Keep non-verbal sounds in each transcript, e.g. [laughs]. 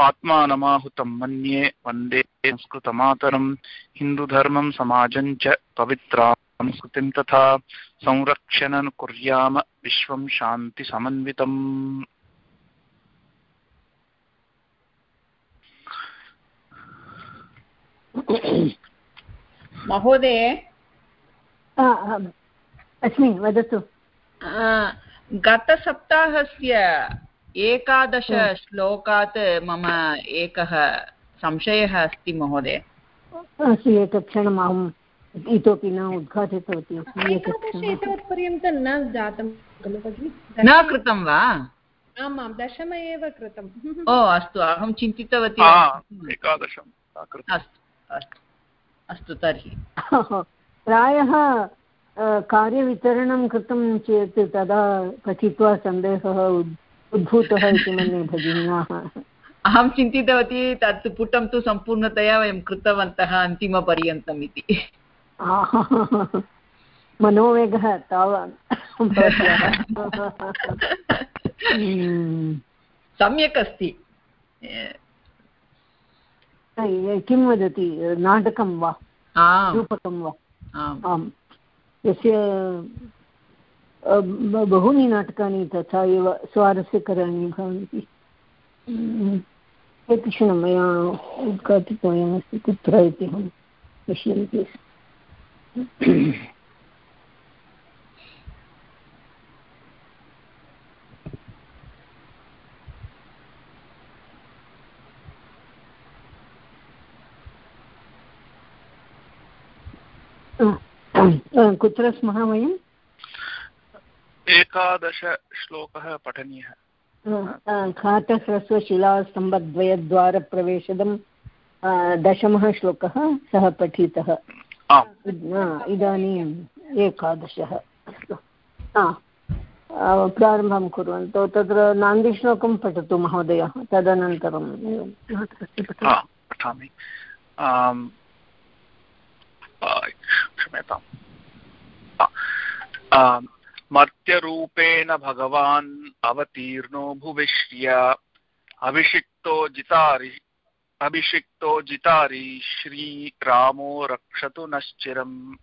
आत्मानमाहुतं मन्ये वंदे संस्कृतमातरं हिन्दुधर्मं समाजं च पवित्रा संस्कृतिं तथा संरक्षणं कुर्याम विश्वं शान्तिसमन्वितम्। महोदय? अस्मि वदतु। गतसप्ताहस्य एकादशश्लोकात् मम एकः संशयः अस्ति महोदय। अस्तु एकक्षणम् अहम् इतोपि न उद्घाटितवती एतावत्पर्यन्तं न जातं खलु भगिनि? न कृतं वा? आमां दशम एव कृतम् ओ अस्तु अहं चिन्तितवती। एकादशम् अस्तु अस्तु अस्तु तर्हि। प्रायः कार्यवितरणं कृतं चेत् तदा पठित्वा सन्देहः उद्भूतः इति मन्ये भगिन्याः। अहं चिन्तितवती तत् पुटं तु सम्पूर्णतया वयं कृतवन्तः अन्तिमपर्यन्तम् इति। मनोवेगः तावान् [laughs] सम्यक् अस्ति। किं वदति? नाटकं वा? रूपकं वा? आम्। यस्य बहूनि नाटकानि तथा एव स्वारस्यकराणि भवन्ति। प्रतिक्षणं मया उद्घाटितमस्ति कुत्र इति अहं पश्यन्ति। कुत्र स्मः वयम्? एकादशश्लोकः पठनीयः। खातह्रस्वशिलास्तम्भद्वयद्वारप्रवेशदं दशमः श्लोकः सः पठितः। इदानीम् एकादशः। प्रारम्भं कुर्वन्तु। तत्र नान्दीश्लोकं पठतु महोदय तदनन्तरं पठामि। क्षम्यताम्। मर्त्यरूपेण भगवान् अवतीर्णो भुविष्य। अभिषिक्तो जितारि अभिषिक्तो जितारि श्रीरामो रक्षतु नश्चिरम्।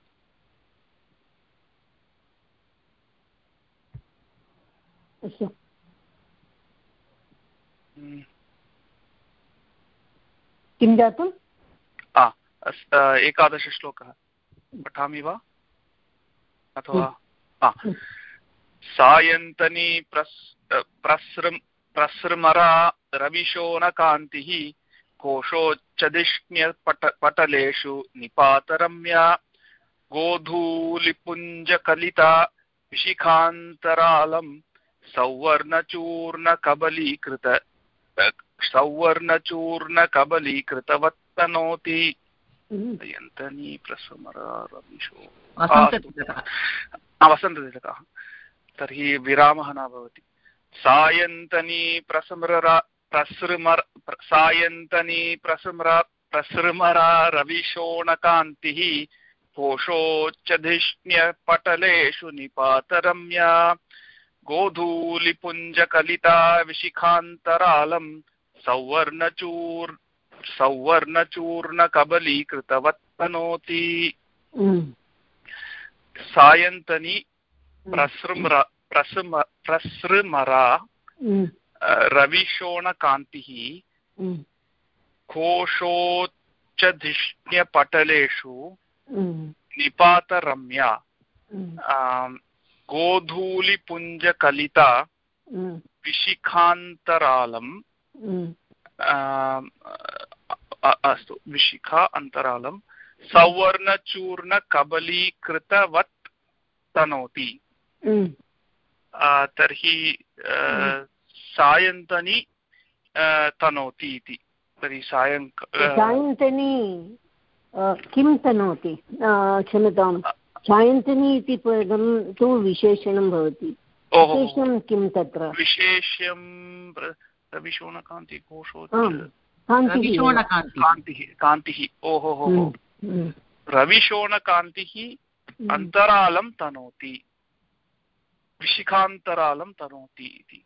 किं जातम्? एकादशश्लोकः पठामि वा? अथवा सायन्तनी प्रस् प्रसृ प्रसृमरा रविशोनकान्तिः कोशोच्चदिष्ण्यपट पटलेषु निपातरम्या गोधूलिपुञ्जकलिता विशिखान्तरालं सौवर्णचूर्णकबलीकृत सौवर्णचूर्णकबलीकृतवत्तनोति यन्तनी प्रसमरा रविशो वसन्ततिलकः तर्हि विरामः न भवति। सायन्तनी प्रसमरा प्रसृमर सायन्तनी प्रसृमरा प्रसृमरा रविशोणकान्तिः कोशोच्चधिष्ण्यपटलेषु निपातरम्या। गोधूलिपुञ्जकलिता विशिखान्तरालं सौवर्णचूर् सौवर्णचूर्णकबलीकृतवत्तनोति सायन्तनी प्रसृमरा प्रसृम प्रसृमरा रविशोणकान्तिः कोशोच्चधिष्ण्यपटलेषु निपातरम्या गोधूलिपुञ्जकलिता विशिखान्तरालं अस्तु विशिखा अन्तरालं सौवर्णचूर्णकबलीकृतवत् तनोति तर्हि सायन्तनी तनोति इति तर्हि सायं सायन्तनी किं तनोति क्षम्यतां छायन्तनी इति पदं तु विशेषणं भवति ओहो विशेषणं किं तत्र विशेष्यं प्र- रविशोणकान्ति कान्तिः कान्तिः ओहो रविशोणकान्तिः हम्म। अन्तरालं तनोति। विशिखान्तरालं तनोति इति।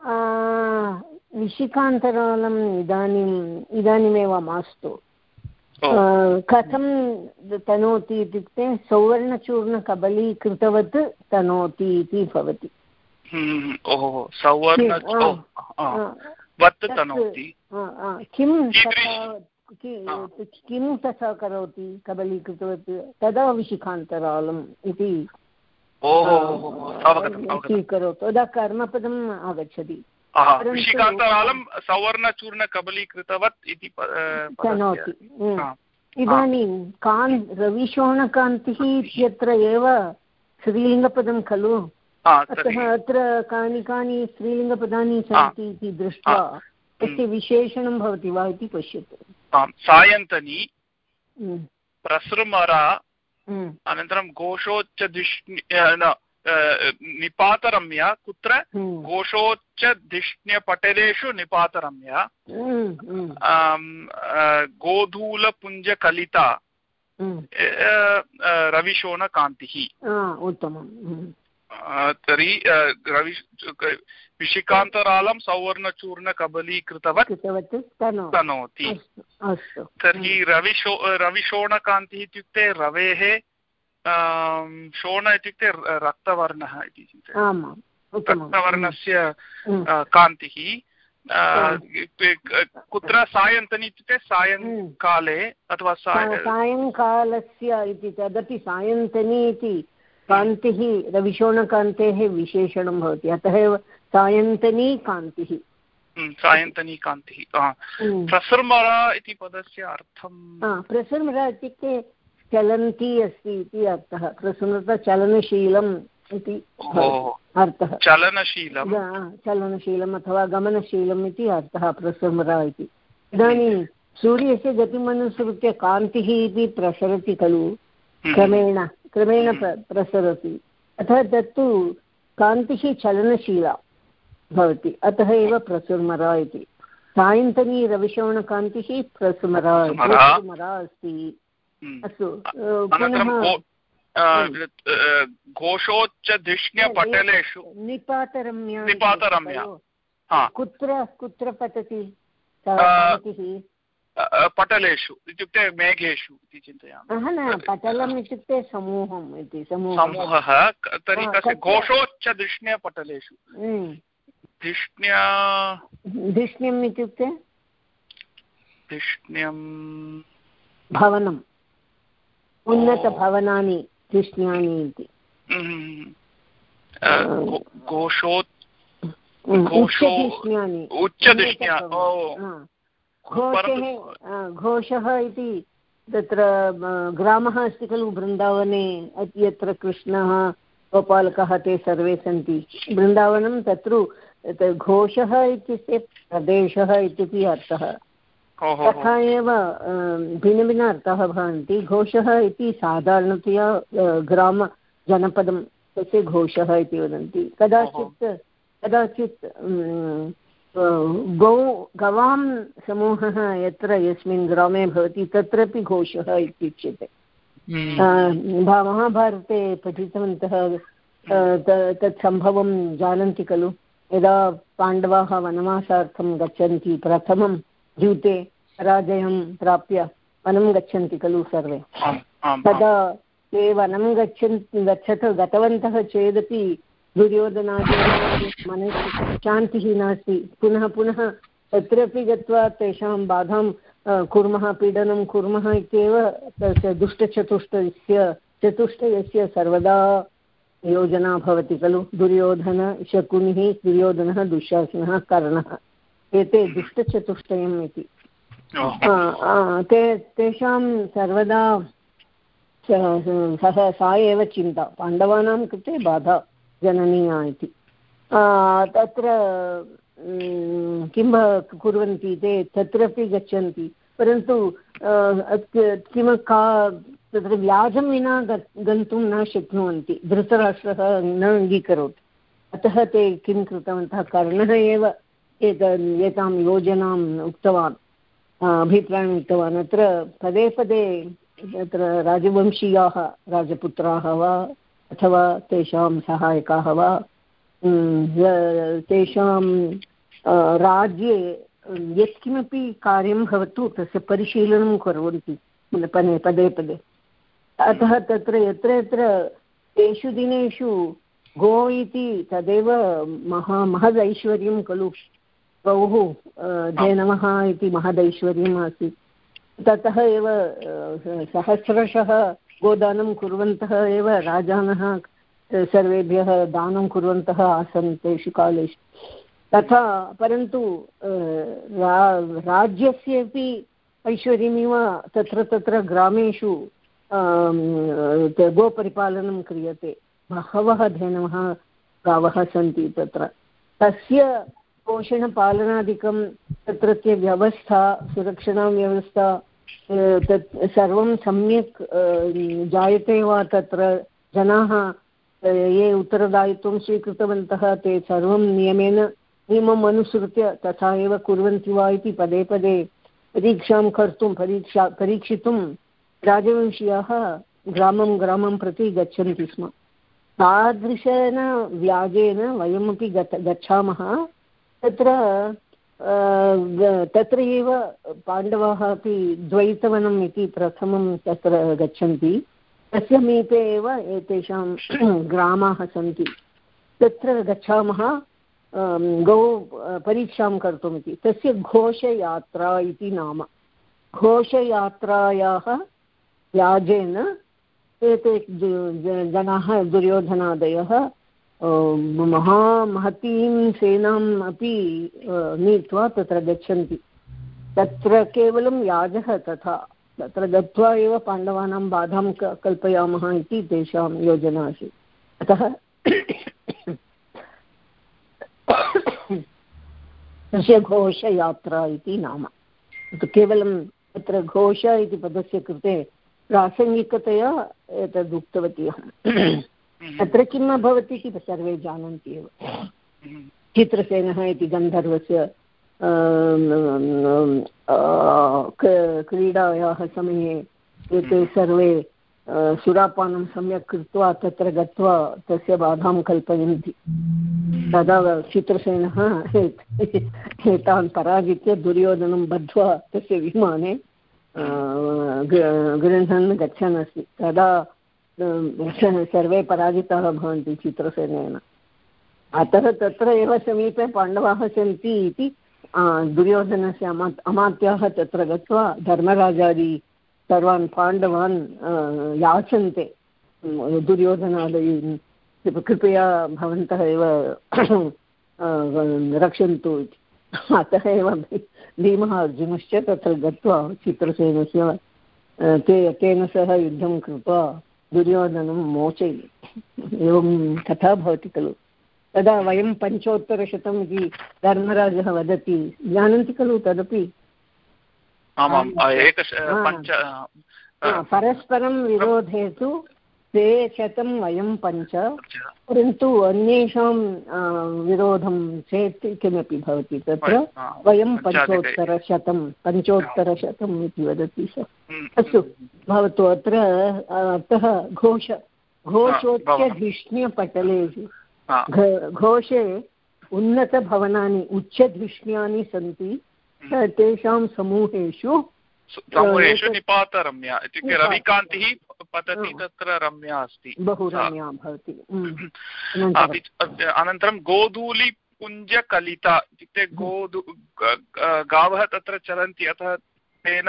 आ, निशिकान्तरालम् इदानीम् इदानीमेव मास्तु। कथं तनोति इत्युक्ते सौवर्णचूर्णकबलीकृतवत् तनोति इति भवति। हम्म, ओहो सौवर्ण किं? कि- आ. किं तथा करोति कबलीकृतवत् तदा विशिखान्तरालम् इति। ओहो हो, हो, हो, अवगतम् अवगतम् स्वीकरोतु तदा कर्मपदम् आगच्छति। आहा, परन्तु- विशिखान्तरालं सौवर्णचूर्णकबलीकृतवत् इति प- अ, तनोति पदस्य हम्म। आ, इदानीं कान् रविशोणकान्तिः इत्यत्र एव स्त्रीलिङ्गपदं खलु। आ, अतः तर्हि। अत्र कानि कानि स्त्रीलिङ्गपदानि सन्ति इति दृष्ट्वा तस्य विशेषणं भवति वा इति पश्यतु। आम् सायन्तनी हम्म, प्रसृमरा हम्म, अनन्तरं अ, निपातरम्य कुत्र? हम्म, घोषोच्चधिष्ण्यपटलेषु निपातरम्य। हम्म, हम्म, गोधूलपुञ्जकलिता हम्म। रविशोणकान्तिः आ, उत्तमं हम्म, अ, तर्हि रवि विशिकान्तरालं सौवर्णचूर्णकबलीकृतवत् कृतवत्? तनो। तनोति। तर्हि रविशो रविशोणकान्तिः इत्युक्ते रवेः शोण इत्युक्ते रक्तवर्णः इति रक्तवर्णस्य हम्म, कान्तिः. क- कुत्र सायन्तनी इत्युक्ते सायङ्काले अथवा साय सायङ्कालस्य इति तदपि सायन्तनी इति। कान्तिः रविशोणकान्तेः विशेषणं भवति। अतः एव सायन्तनी कान्तिः। हम्म, सायन्तनी कान्तिः। हम्म। इति पदस्य अर्थं प्रसृमरा इत्युक्ते चलन्ती अस्ति इति अर्थः। प्रसृमता चलनशीलम् इति अर्थः। चलनशीलं चलनशीलम् अथवा गमनशीलम् इति अर्थः प्रसृमरा इति। इदानीं सूर्यस्य गतिमनुसृत्य कान्तिः इति प्रसरति खलु। हम्म, क्रमेण क्रमेण प्रसरति। अतः तत्तु कान्तिः चलनशीला भवति। अतः एव प्रसुमरा इति। सायन्तनी रविशोणकान्तिः प्रसुमरा प्रसुमरा। अस्ति। हम्म। अस्तु पुनः अ, घोषोच्चधिष्ण्यपटलेषु। निपातरम्या निपातरम्या। कुत्र कुत्र पतति? पटलेषु इत्युक्ते मेघेषु इति चिन्तयामि। पटलम् इत्युक्ते समूहम् इति समूहः समूहः तर्हि तस्य तत्र- घोषोच्चधिष्ण्यपटलेषु हम्म। धिष्ण्या धिष्ण्यम् इत्युक्ते? धिष्ण्यं भवनम्। उन्नतभवनानि धिष्ण्यानि इति। हम्म, घोषो हम्म, उच्चधिष्ण्यानि। उच्चधिष्ण्या। घोषः घोषः इति तत्र ग्रामः अस्ति खलु वृन्दावने यत्र कृष्णः गोपालकः ते सर्वे सन्ति। वृन्दावनं तत्र तत् घोषः इत्युक्ते प्रदेशः इत्यपि अर्थः। तथा एव भिन्नभिन्न अर्थाः भवन्ति। घोषः इति साधारणतया ग्रामजनपदं तस्य घोषः इति वदन्ति। कदाचित् कदाचित् गौ गवां समूहः यत्र यस्मिन् ग्रामे भवति तत्रापि घोषः इत्युच्यते। अ, महाभारते पठितवन्तः तत् सम्भवं जानन्ति खलु। यदा पाण्डवाः वनवासार्थं गच्छन्ति प्रथमं द्यूते पराजयं प्राप्य वनं गच्छन्ति खलु सर्वे। तदा ते वनं गच्छन् गच्छत गतवन्तः चेदपि दुर्योधनादि मनसि शान्तिः नास्ति पुनः पुनः तत्रापि गत्वा तेषां बाधां कुर्मः पीडनं कुर्मः इत्येव तस्य दुष्टचतुष्टयस्य चतुष्टयस्य सर्वदा योजना भवति खलु। दुर्योधन शकुनिः दुर्योधनः दुःशासनः कर्णः। एते दुष्टचतुष्टयम् इति। ते तेषां सर्वदा सः सा एव चिन्ता। पाण्डवानां कृते बाधा। जननीया इति। तत्र किं कुर्वन्ति ते? तत्रापि गच्छन्ति। परन्तु किम का, तत्र व्याजं विना गन्तुं न शक्नुवन्ति। धृतराष्ट्रः न अङ्गीकरोति। अतः ते किं कृतवन्तः? कर्णः एव, एत, एतां योजनाम् उक्तवान्। अभिप्रायम् उक्तवान्। अत्र, पदे पदे, तत्र राजवंशीयाः राजपुत्राः वा अथवा तेषां सहायकाः वा तेषां राज्ये यत्किमपि कार्यं भवतु, तस्य परिशीलनं कुर्वन्ति पदे पदे पदे। अतः तत्र, यत्र यत्र तेषु दिनेषु गो इति तदेव महा, महदैश्वर्यं खलु। गौः जैनवः इति महदैश्वर्यम् आसीत्। ततः एव सहस्रशः गोदानं कुर्वन्तः एव राजानः, सर्वेभ्यः दानं कुर्वन्तः आसन् तेषु कालेषु। तथा, परन्तु रा, राज्यस्यपि ऐश्वर्यमिव तत्र तत्र ग्रामेषु गोपरिपालनं क्रियते। बहवः धेनवः गावः सन्ति तत्र। तस्य पोषणपालनादिकं तत्रत्य व्यवस्था, सुरक्षणाव्यवस्था तत् सर्वं सम्यक् जायते वा तत्र जनाः ये उत्तरदायित्वं स्वीकृतवन्तः ते सर्वं नियमेन, नियमम् अनुसृत्य तथा एव कुर्वन्ति वा इति पदे पदे परीक्षां कर्तुं, परीक्षा, परीक्षितुं राजवंशीयाः ग्रामं ग्रामं प्रति गच्छन्ति स्म। तादृशेन व्याजेन वयमपि गत, गच्छामः। तत्र तत्र एव पाण्डवाः अपि द्वैतवनम् इति प्रथमं तत्र गच्छन्ति। तस्य समीपे एव एतेषां [clears throat] ग्रामाः सन्ति। तत्र गच्छामः गौ परीक्षां कर्तुमिति। तस्य घोषयात्रा इति नाम। घोषयात्रायाः व्याजेन एते जनाः दुर्योधनादयः महामहतीं सेनाम् अपि नीत्वा तत्र गच्छन्ति। तत्र केवलं याजः तथा, तत्र गत्वा एव पाण्डवानां बाधां कल्पयामः इति तेषां योजना आसीत् अतः तस्य घोषयात्रा इति नाम। केवलं तत्र घोष इति पदस्य कृते प्रासङ्गिकतया एतद् उक्तवती अहम्। तत्र किम् अभवत् इति सर्वे जानन्ति एव। चित्रसेनः इति गन्धर्वस्य क्रीडायाः समये एते सर्वे सुरापानं सम्यक् कृत्वा तत्र गत्वा तस्य बाधां कल्पयन्ति। तदा चित्रसेनः एतान् पराजित्य दुर्योधनं बद्ध्वा तस्य विमाने गृह्णन् गच्छन् अस्ति। तदा सर्वे पराजिताः भवन्ति चित्रसेनेन। अतः तत्र एव समीपे पाण्डवाः सन्ति इति दुर्योधनस्य अमा अमात्याः तत्र गत्वा धर्मराजादि सर्वान् पाण्डवान् याचन्ते। दुर्योधनादयीन् कृपया भवन्तः एव रक्षन्तु इति। अतः एव भीमः अर्जुनश्च तत्र गत्वा चित्रसेनस्य ते, तेन सह युद्धं कृत्वा दुर्योधनं मोचयति एवं कथा भवति खलु तदा वयं पञ्चोत्तरशतम् इति धर्मराजः वदति जानन्ति खलु तदपि परस्परं विरोधे तु ते शतं वयं पञ्च। परन्तु अन्येषां विरोधं चेत् किमपि भवति तत्र। वयं पञ्चोत्तरशतं पञ्चोत्तरशतम् इति वदति स अस्तु भवतु अत्र अतः घोष घोषोच्चधिष्ण्यपटलेषु घोषे उन्नतभवनानि उच्चधिष्ण्यानि सन्ति। तेषां समूहेषु समूहेषु निपातरम्या इत्युक्ते रविकान्तिः पतति तत्र रम्या अस्ति। बहु रम्या भवति। अनन्तरं गोधूलिपुञ्जकलिता इत्युक्ते गोधू गावः तत्र चलन्ति अतः तेन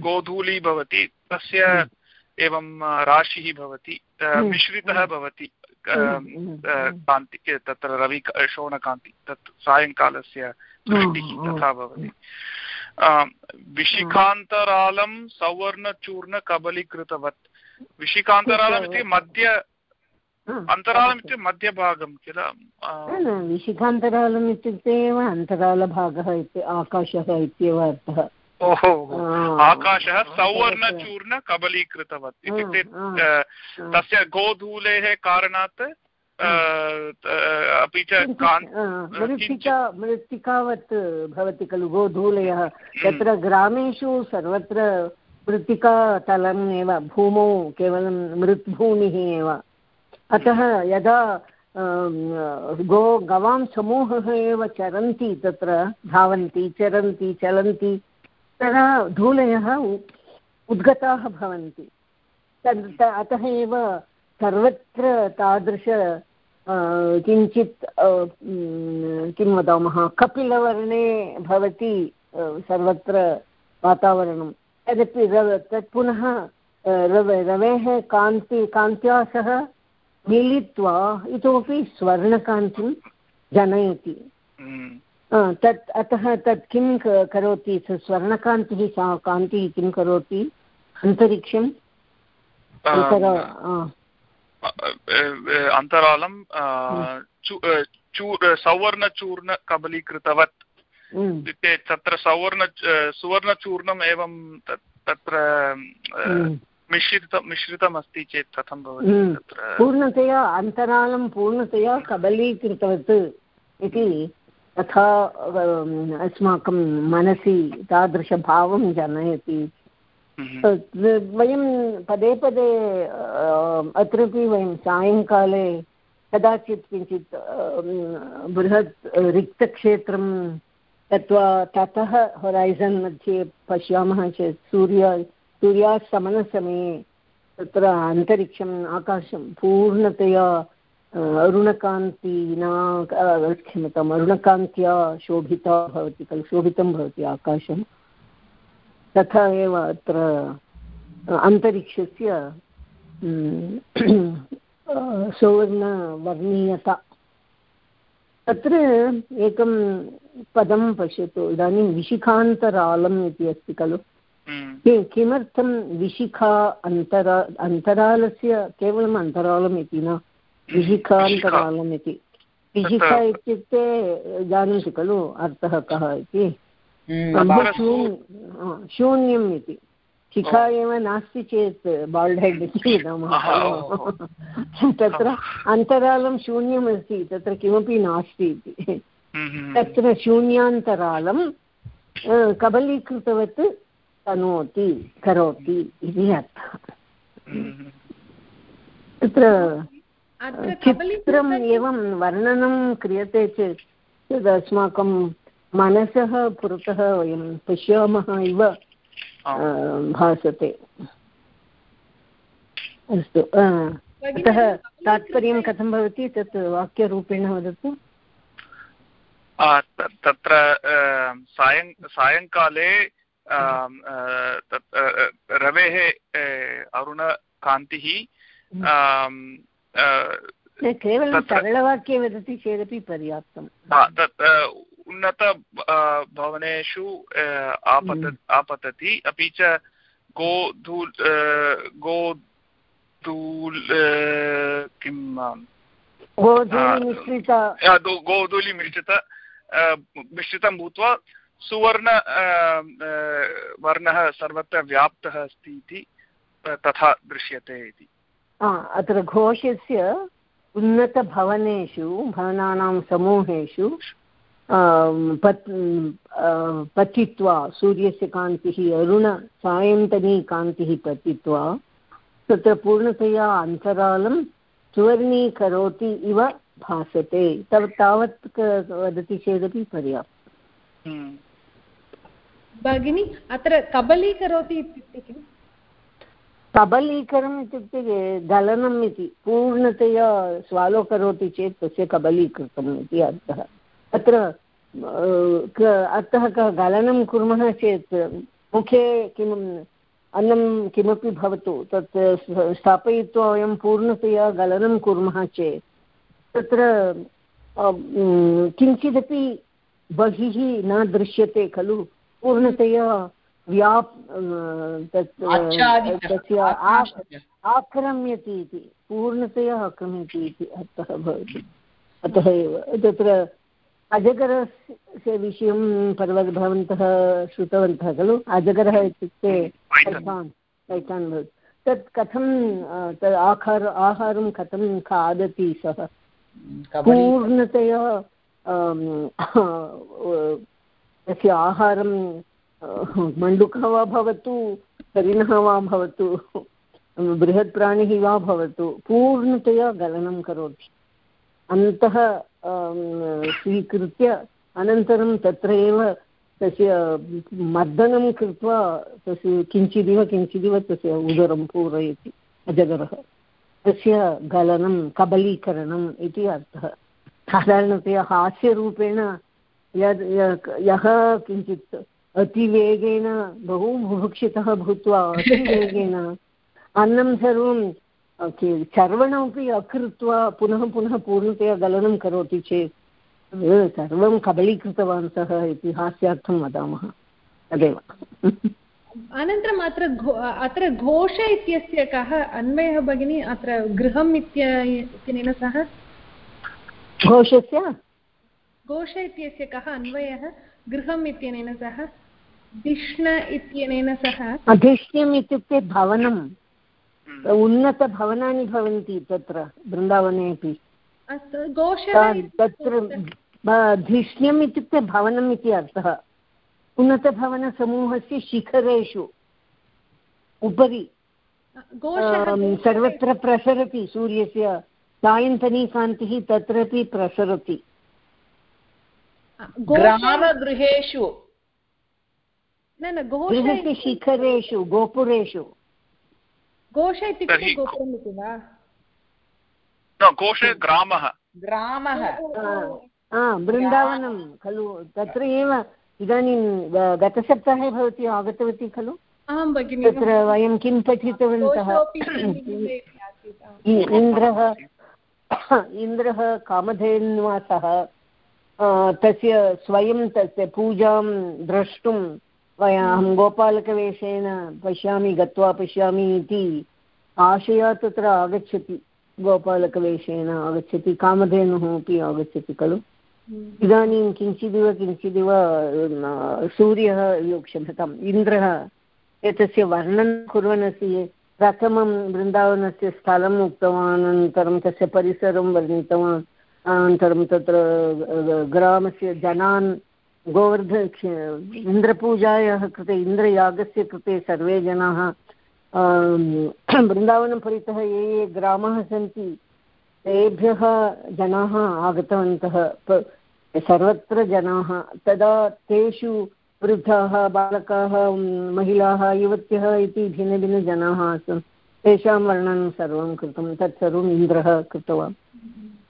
गोधूली भवति तस्य एवं राशिः भवति मिश्रितः भवति कान्ति तत्र रवि शोणकान्ति तत् सायङ्कालस्य दृष्टिः तथा भवति। विशिखान्तरालं सवर्णचूर्णकबलीकृतवत्। विशिखान्तरालम् इति मध्य अन्तरालम् इत्युक्ते मध्यभागं किल? विशिखान्तरालम् इत्युक्ते एव अन्तरालभागः इति आकाशः इत्येव अर्थः। ओहो आकाशः सौवर्णचूर्ण कबलीकृतवत् इत्युक्ते आ, तस्य गोधूलेः कारणात् अपि च मृत्तिका मृत्तिकावत् भवति खलु गोधूलयः। तत्र ग्रामेषु सर्वत्र मृत्तिकातलम् एव भूमौ केवलं मृद्भूमिः एव। अतः यदा गो गवां समूहः एव चरन्ति तत्र धावन्ति चरन्ति चलन्ति तदा धूलयः उद्गताः भवन्ति। तद् अतः एव सर्वत्र तादृश किञ्चित् किं वदामः? कपिलवर्णे भवति सर्वत्र वातावरणं। तदपि रव तत् पुनः रव रवेः कान्ति कान्त्या सह मिलित्वा इतोपि स्वर्णकान्तिं जनयति। हम्म। तत् अतः तत् किं करोति? स्वर्णकान्तिः सा कान्तिः किं करोति? अन्तरिक्षं अन्तरालं अ, चू- सौवर्णचूर्ण कबलीकृतवत्। इत्युक्ते तत्र सौवर्ण सुवर्णचूर्णम् एवं तत्र उम्, मिश्रित मिश्रितमस्ति चेत् कथं भवति तत्र? पूर्णतया अन्तरालं पूर्णतया कबलीकृतवत् इति तथा अस्माकं मनसि तादृशभावं जनयति। हम्म। वयं पदे पदे अत्रापि वयं सायङ्काले कदाचित् किञ्चित् बृहत् रिक्तक्षेत्रं गत्वा ततः होरैसन् मध्ये पश्यामः चेत् सूर्य सूर्यास्तमनसमये तत्र अन्तरिक्षम् आकाशं पूर्णतया अरुणकान्तिना क्षम्यताम् अरुणकान्त्या शोभिता भवति खलु शोभितं भवति आकाशं तथा एव अत्र अन्तरिक्षस्य [clears throat] सुवर्णवर्णीयता। तत्र एकं पदं पश्यतु इदानीं विशिखान्तरालम् इति अस्ति खलु। किमर्थं विशिखा अन्तरा अन्तरालस्य केवलम् अन्तरालम् इति न विशिखान्तरालम् इति? विशिखा इत्युक्ते जानाति खलु अर्थः कः इति? शून्यम् इति। शिखा एव नास्ति चेत् बाल्ड् हेड् इति वदामः खलु [laughs] तत्र अन्तरालं शून्यम् अस्ति तत्र किमपि नास्ति इति। हम्म। तत्र शून्यान्तरालं कबलीकृतवत् तनोति करोति इति अर्थः। तत्र चित्रम् एवं वर्णनं क्रियते चेत् तद् अस्माकं मनसः पुरतः वयं पश्यामः इव भासते। अस्तु अतः तात्पर्यं कथं भवति? तत् वाक्यरूपेण वदतु। आ, तत्र सायं सायङ्काले रवेः अरुणकान्तिः अ, न, केवलं सरलवाक्ये वदति चेदपि पर्याप्तं उन्नत भवनेषु आपत हम्म। आपतति। अपि च गोधूल् गोधूल् दो- गोधूलि मिश्रित मिश्रितं भूत्वा सुवर्ण वर्णः सर्वत्र व्याप्तः अस्ति इति तथा दृश्यते इति। आ, अत्र घोषस्य उन्नतभवनेषु भवनानां समूहेषु पत् पतित्वा सूर्यस्य कान्तिः अरुण सायन्तनी कान्तिः पतित्वा तत्र पूर्णतया अन्तरालं सुवर्णीकरोति इव भासते। तव तावत् वदति चेदपि पर्याप्तम् हम्म। भगिनी अत्र कबलीकरोति इत्युक्ते किम्? कबलीकरम् इत्युक्ते गलनम् इति पूर्णतया स्वालो करोति चेत् तस्य कबलीकृतम् इति अर्थः। अत्र अ, क- गलनं कुर्मः चेत् मुखे किम् अन्नं किमपि भवतु तत् स्थापयित्वा वयं पूर्णतया गलनं कुर्मः चेत्। तत्र किञ्चिदपि बहिः न दृश्यते खलु पूर्णतया व्याप् तत् तस्य आक्रम्यति इति पूर्णतया आक्रम्यति इति अर्थः भवति। अतः एव तत्र अजगरस्य विषयं पर्व भवन्तः श्रुतवन्तः खलु? अजगरः इत्युक्ते पैथान् पैथान् भवति. तत् कथं तद् आहार आहारं कथं खादति सः? पूर्णतया तस्य आहारं मण्डुकः वा भवतु हरिणः वा भवतु बृहत् प्राणिः वा भवतु पूर्णतया गलनं करोति। अन्तः स्वीकृत्य अनन्तरं तत्र एव तस्य मर्दनं कृत्वा तस्य किञ्चिदिव किञ्चिदिव तस्य उदरं पूरयति अजगरः। तस्य गलनं, कबलीकरणम् इति अर्थः। साधारणतया हास्यरूपेण यद् यः किञ्चित् अतिवेगेन, बहु बुभुक्षितः भूत्वा अतिवेगेन अन्नं सर्वं चर्वणमपि अकृत्वा पुनः पुनः पूर्णतया गलनं करोति चेत् सर्वं कबलीकृतवान् सः इति हास्यार्थं वदामः। तदेव। अनन्तरम् अत्र अत्र घोष इत्यस्य कः अन्वयः भगिनी? अत्र गृहम् इत्यनेन सह? घोषस्य? घोष इत्यस्य कः अन्वयः? गृहम् इत्यनेन सह? धिष्ण इत्यनेन सह? धिष्ण्यम् इत्युक्ते भवनं उन्नतभवनानि भवन्ति तत्र बृन्दावने अपि। तत्र धिष्ण्यम् इत्युक्ते भवनम् इति अर्थः। उन्नतभवनसमूहस्य शिखरेषु उपरि सर्वत्र प्रसरति सूर्यस्य सायन्तनीकान्तिः तत्रापि प्रसरति। ग्रामगृहेषु। न न गृहस्य शिखरेषु गोपुरेषु। घोष इत्युक्ते गोपुरम् इति वा? घोषे ग्रामः। ग्रामः। बृन्दावनं खलु। तत्र एव इदानीं गतसप्ताहे भवती आगतवती खलु? आं भगिनि। तत्र वयं किं पठितवन्तः? इन्द्रः इन्द्रः कामधेन्वासः तस्य स्वयं तस्य पूजां द्रष्टुं वयम् अहं गोपालकवेषेण पश्यामि गत्वा पश्यामि इति आशया तत्र आगच्छति गोपालकवेषेण आगच्छति कामधेनुः अपि आगच्छति खलु हम्म। इदानीं किञ्चिदिव किञ्चिदिव सूर्यः क्षम्यताम् इन्द्रः एतस्य वर्णनं कुर्वन् अस्ति प्रथमं वृन्दावनस्य स्थलम् उक्तवान् अनन्तरं तस्य परिसरं वर्णितवान् अनन्तरं तत्र ग्रामस्य जनान् गोवर्ध इन्द्रपूजायाः कृते, इन्द्रयागस्य कृते सर्वे जनाः वृन्दावनं परितः ये ये ग्रामाः सन्ति, तेभ्यः जनाः आगतवन्तः सर्वत्र जनाः, तदा तेषु वृद्धाः, बालकाः महिलाः, युवत्यः इति भिन्नभिन्नजनाः आसन्। तेषां वर्णनं सर्वं कृतं तत्सर्वम् इन्द्रः कृतवान्।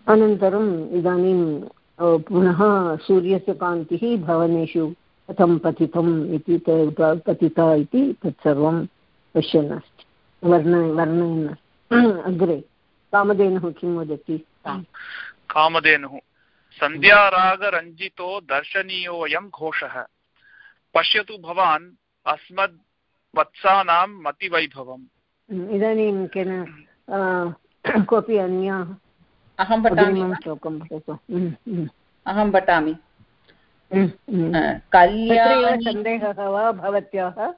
अनन्तरम् इदानीं पुनः सूर्यस्य कान्तिः भवनेषु कथं पतितम् इति पतिता इति तत्सर्वं पश्यन् अस्ति वर्ण वर्णयन् [clears throat] अग्रे कामधेनुः किं वदति? कामधेनुः सन्ध्यारागरञ्जितो दर्शनीयोऽयं घोषः। पश्यतु भवान् अस्मद् वत्सानां मतिवैभवम्। इदानीं केन कोऽपि अन्याः अहं पठामि श्लोकं पठतु अहं पठामि। कल्याण सन्देहः वा भवत्याः?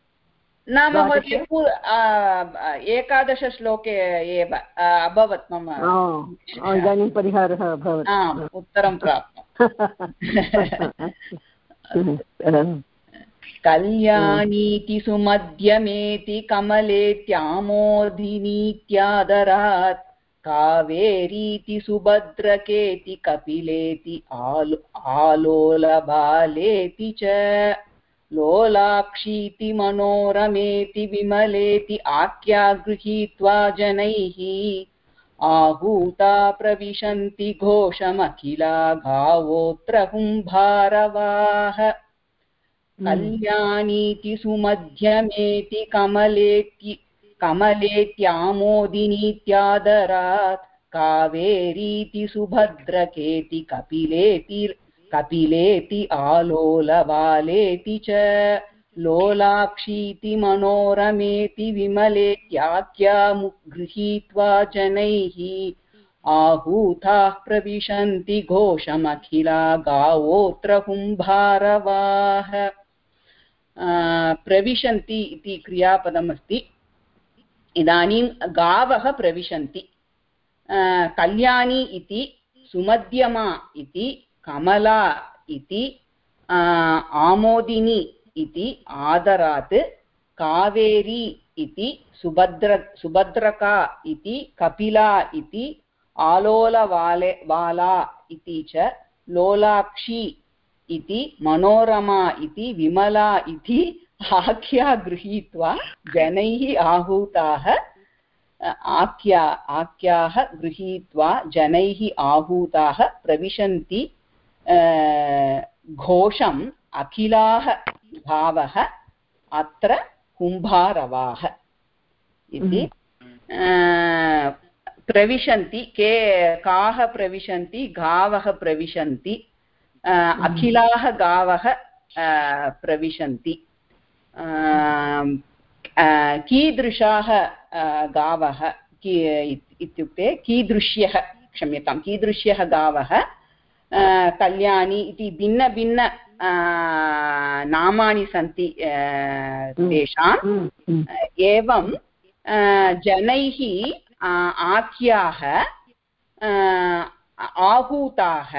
न महोदय एकादशश्लोके एव अभवत् मम इदानीं परिहारः अभवत्। उत्तरं प्राप्तम्। [laughs] कल्याणीति सुमध्यमेति कमलेत्यामोधिनीत्यादरात् कावेरीति सुभद्रकेति कपिलेति आलो आलोलबालेति च लोलाक्षीति मनोरमेति विमलेति आख्या गृहीत्वा जनैः आहूता प्रविशन्ति घोषमखिला गावोऽत्र हुम्भारवाः हम्म। कल्याणीति सुमध्यमेति कमलेति कमलेत्यामोदिनीत्यादरात् कावेरीति सुभद्रकेति कपिलेति कपिलेति आलोलबालेति च लोलाक्षीति मनोरमेति विमलेत्याख्या गृहीत्वा जनैः आहूताः प्रविशन्ति घोषमखिला गावोऽत्र हुम्भारवाः प्रविशन्ति इति क्रियापदमस्ति। इदानीं गावः प्रविशन्ति। कल्याणी इति, सुमध्यमा इति, कमला इति आमोदिनी इति आदरात्, कावेरी इति, सुभद्र, सुभद्रका इति, कपिला इति, आलोलवाले, वाला इति च, लोलाक्षी इति, मनोरमा इति, विमला इति आख्या गृहीत्वा जनैः आहूताः आख्या आख्याः गृहीत्वा जनैः आहूताः प्रविशन्ति घोषम् अखिलाः भावः अत्र कुम्भारवाः इति प्रविशन्ति के काः प्रविशन्ति गावः प्रविशन्ति अखिलाः गावः प्रविशन्ति। कीदृशाः गावः इत्युक्ते कीदृश्यः क्षम्यतां कीदृश्यः गावः कल्याणी इति भिन्नभिन्न नामानि सन्ति तेषाम् हम्म, हम्म। एवं जनैः आख्याः आहूताः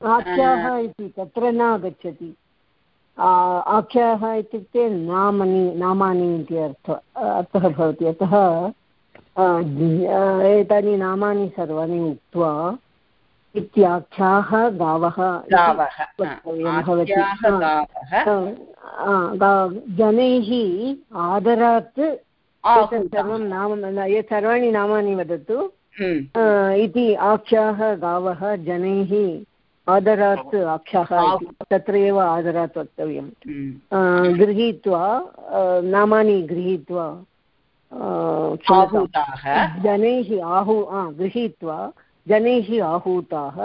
आख्याः इति तत्र न आगच्छति आख्याः इत्युक्ते नामनि नामानि इति अर्थ अर्थः भवति। अतः एतानि नामानि सर्वाणि उक्त्वा इत्याख्याः गावः जनैः आदरात् सर्वं नाम यत् सर्वाणि नामानि वदतु हम्म। इति आख्याः गावः जनैः आदरात् आख्याः तत्र एव आदरात् वक्तव्यं हम्म। गृहीत्वा नामानि गृहीत्वा जनैः आहु गृहीत्वा जनैः आहूताः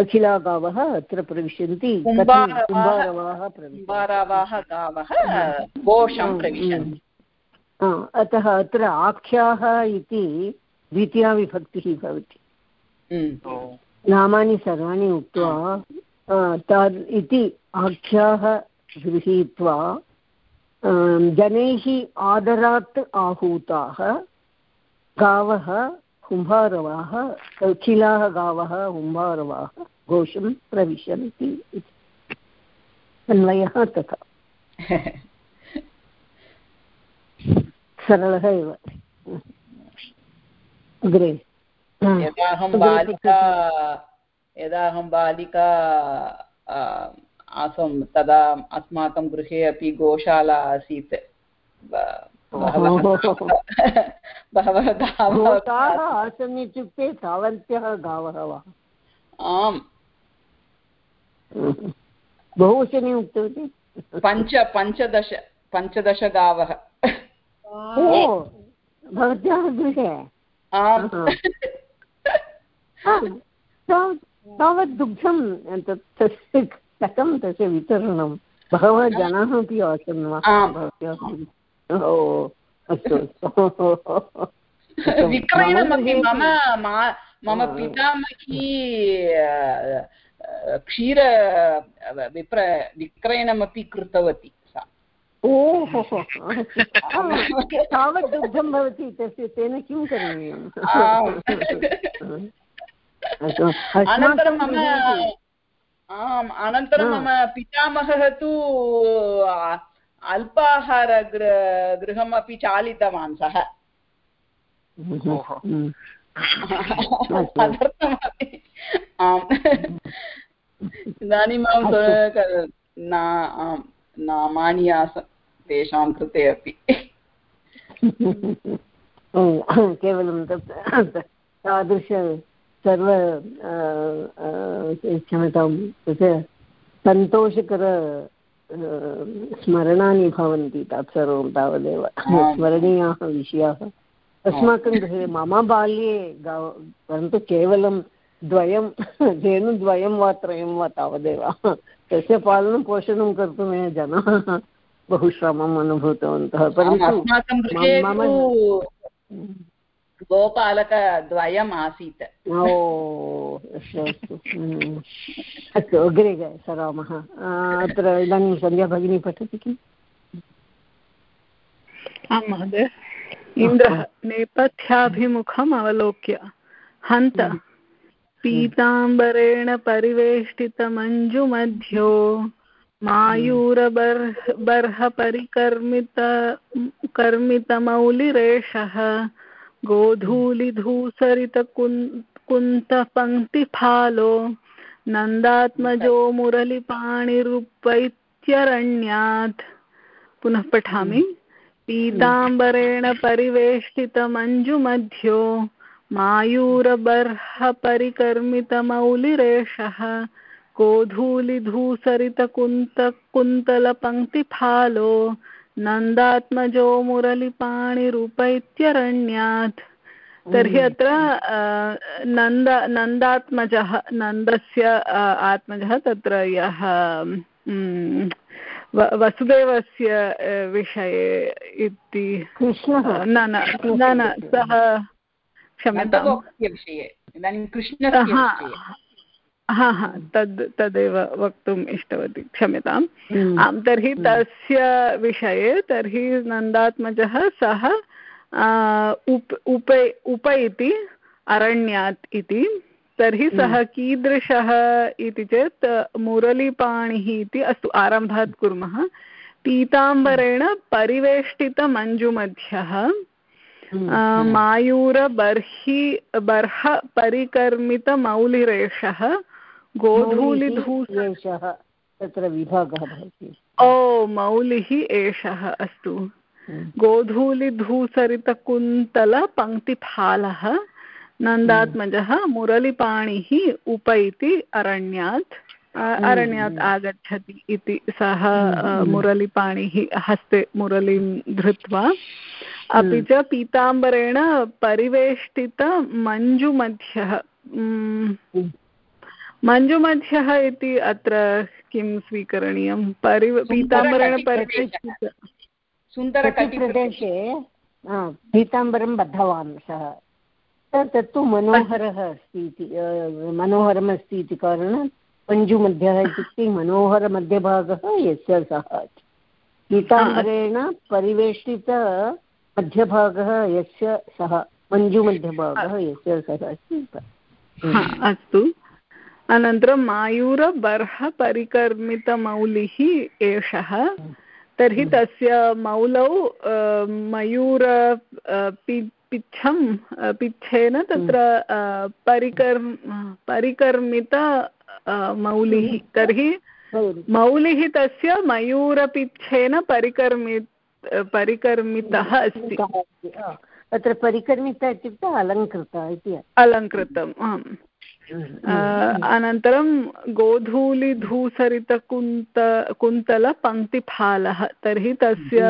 अखिला गावः अत्र प्रविशन्ति अतः अत्र आख्याः इति द्वितीया विभक्तिः भवति। नामानि सर्वाणि उक्त्वा तद् इति आख्याः गृहीत्वा जनैः आदरात् आहूताः गावः कुम्भारवाः अखिलाः गावः कुम्भारवाः घोषं प्रविशन्ति इति। अन्वयः तथा। [laughs] सरलः एव। अग्रे। यदाहं बालिका यदाहं बालिका आसं तदा अस्माकं गृहे अपि गोशाला आसीत्। बहवः गावः आसन् इत्युक्ते तावन्त्यः गावः वा? आम्। बहुवचने उक्तवती? पञ्च पञ्चदश पञ्चदश गावः। भवत्याः गृहे? तावत् दुग्धं तस्य कथं तस्य वितरणं? बहवः जनाः अपि आसन् वा ओ अस्तु [laughs] विक्रयणमपि मम मम पितामही क्षीर विप्र विक्रयणमपि कृतवती सा। ओहो तावत् दुग्धं भवति तस्य तेन किं करणीयम्? [laughs] अनन्तरं मम आम् अनन्तरं मम पितामहः तु अल्पाहार गृहमपि चालितवान् सः। तदर्थमपि आम्। इदानीम् अहं नामानि आसन् तेषां कृते अपि। [laughs] केवलं तत् तादृश सर्व क्षम्यतां तत् सन्तोषकर स्मरणानि भवन्ति तत्सर्वं तावदेव स्मरणीयाः विषयाः। अस्माकं गृहे मम बाल्ये परन्तु केवलं द्वयं धेनुद्वयं वा त्रयं वा तावदेव। तस्य पालनं पोषणं कर्तुं जनाः बहु श्रमम् अनुभूतवन्तः परन्तु मम गोपालकद्वयम् आसीत् ओ अस्तु अस्तु हम्म। अस्तु अग्रे सरामः अत्र इदानीं सन्ध्या भगिनी पठति किम् आं महोदय इन्द्रः नेपथ्याभिमुखम् अवलोक्य हन्त हम्म। पीताम्बरेण परिवेष्टितमञ्जुमध्यो मायूरबर्हपरिकर्मित कर्मितमौलिरेषः गोधूलिधूसरितकुन् कुन्तपङ्क्तिफालो नन्दात्मजो मुरलिपाणिरुपैत्यरण्यात्। पुनः पठामि। पीताम्बरेण परिवेष्टितमञ्जुमध्यो मायूरबर्हपरिकर्मितमौलिरेषः गोधूलिधूसरितकुन्त कुन्तलपङ्क्तिफालो नन्दात्मजो मुरलिपाणिरूप इत्यरण्यात् तर्हि अत्र नन्द नन्दात्मजः नन्दस्य आत्मजः तत्र यः वसुदेवस्य विषये इति न न न सः क्षम्यतां इदानीं हा हा तद् तदेव वक्तुम् इष्टवती क्षम्यताम्। आं तर्हि। तस्य विषये तर्हि नन्दात्मजः सः उप उप उप इति अरण्यात् इति तर्हि सः। कीदृशः इति चेत् मुरलीपाणिः इति अस्तु आरम्भात् कुर्मः पीताम्बरेण परिवेष्टितमञ्जुमध्यः मायूरबर्हि बर्ह परिकर्मितमौलिरेषः गोधूलिधूषः तत्र विभागः भवति ओ मौलिः एषः अस्तु हम्म। गोधूलिधूसरितकुन्तलपङ्क्तिफालः नन्दात्मजः मुरलिपाणिः उप इति अरण्यात् हम्म। अरण्यात् आगच्छति इति सः हम्म। मुरलिपाणिः हस्ते मुरलीं धृत्वा अपि च पीताम्बरेण परिवेष्टितमञ्जुमध्यः मञ्जुमध्यः इति अत्र किं स्वीकरणीयं? परि पीताम्बरेण परिवेष्टित सुन्दरप्रदेशे पीताम्बरं बद्धवान् सः। तत्तु मनोहरः अस्ति इति मनोहरम् अस्ति इति कारणात् मञ्जुमध्यः इत्युक्ते मनोहरमध्यभागः यस्य सः पीताम्बरेण परिवेष्टित मध्यभागः यस्य सः मञ्जुमध्यभागः यस्य सः अस्ति अस्तु। अनन्तरं मायूरबर्हपरिकर्मितमौलिः एषः। तर्हि हम्म। तस्य मौलौ मयूर पिच्छं पिच्छेन तत्र परिकर् परिकर्मित मौलिः। हम्म। तर्हि मौलिः तस्य मयूरपिच्छेन परिकर्मि परिकर्मितः अस्ति। तत्र परिकर्मित इत्युक्ते अलङ्कृत इति। अलङ्कृतम् आम्। अनन्तरं गोधूलिधूसरितकुन्त कुन्तलपङ्क्तिफालः तर्हि तस्य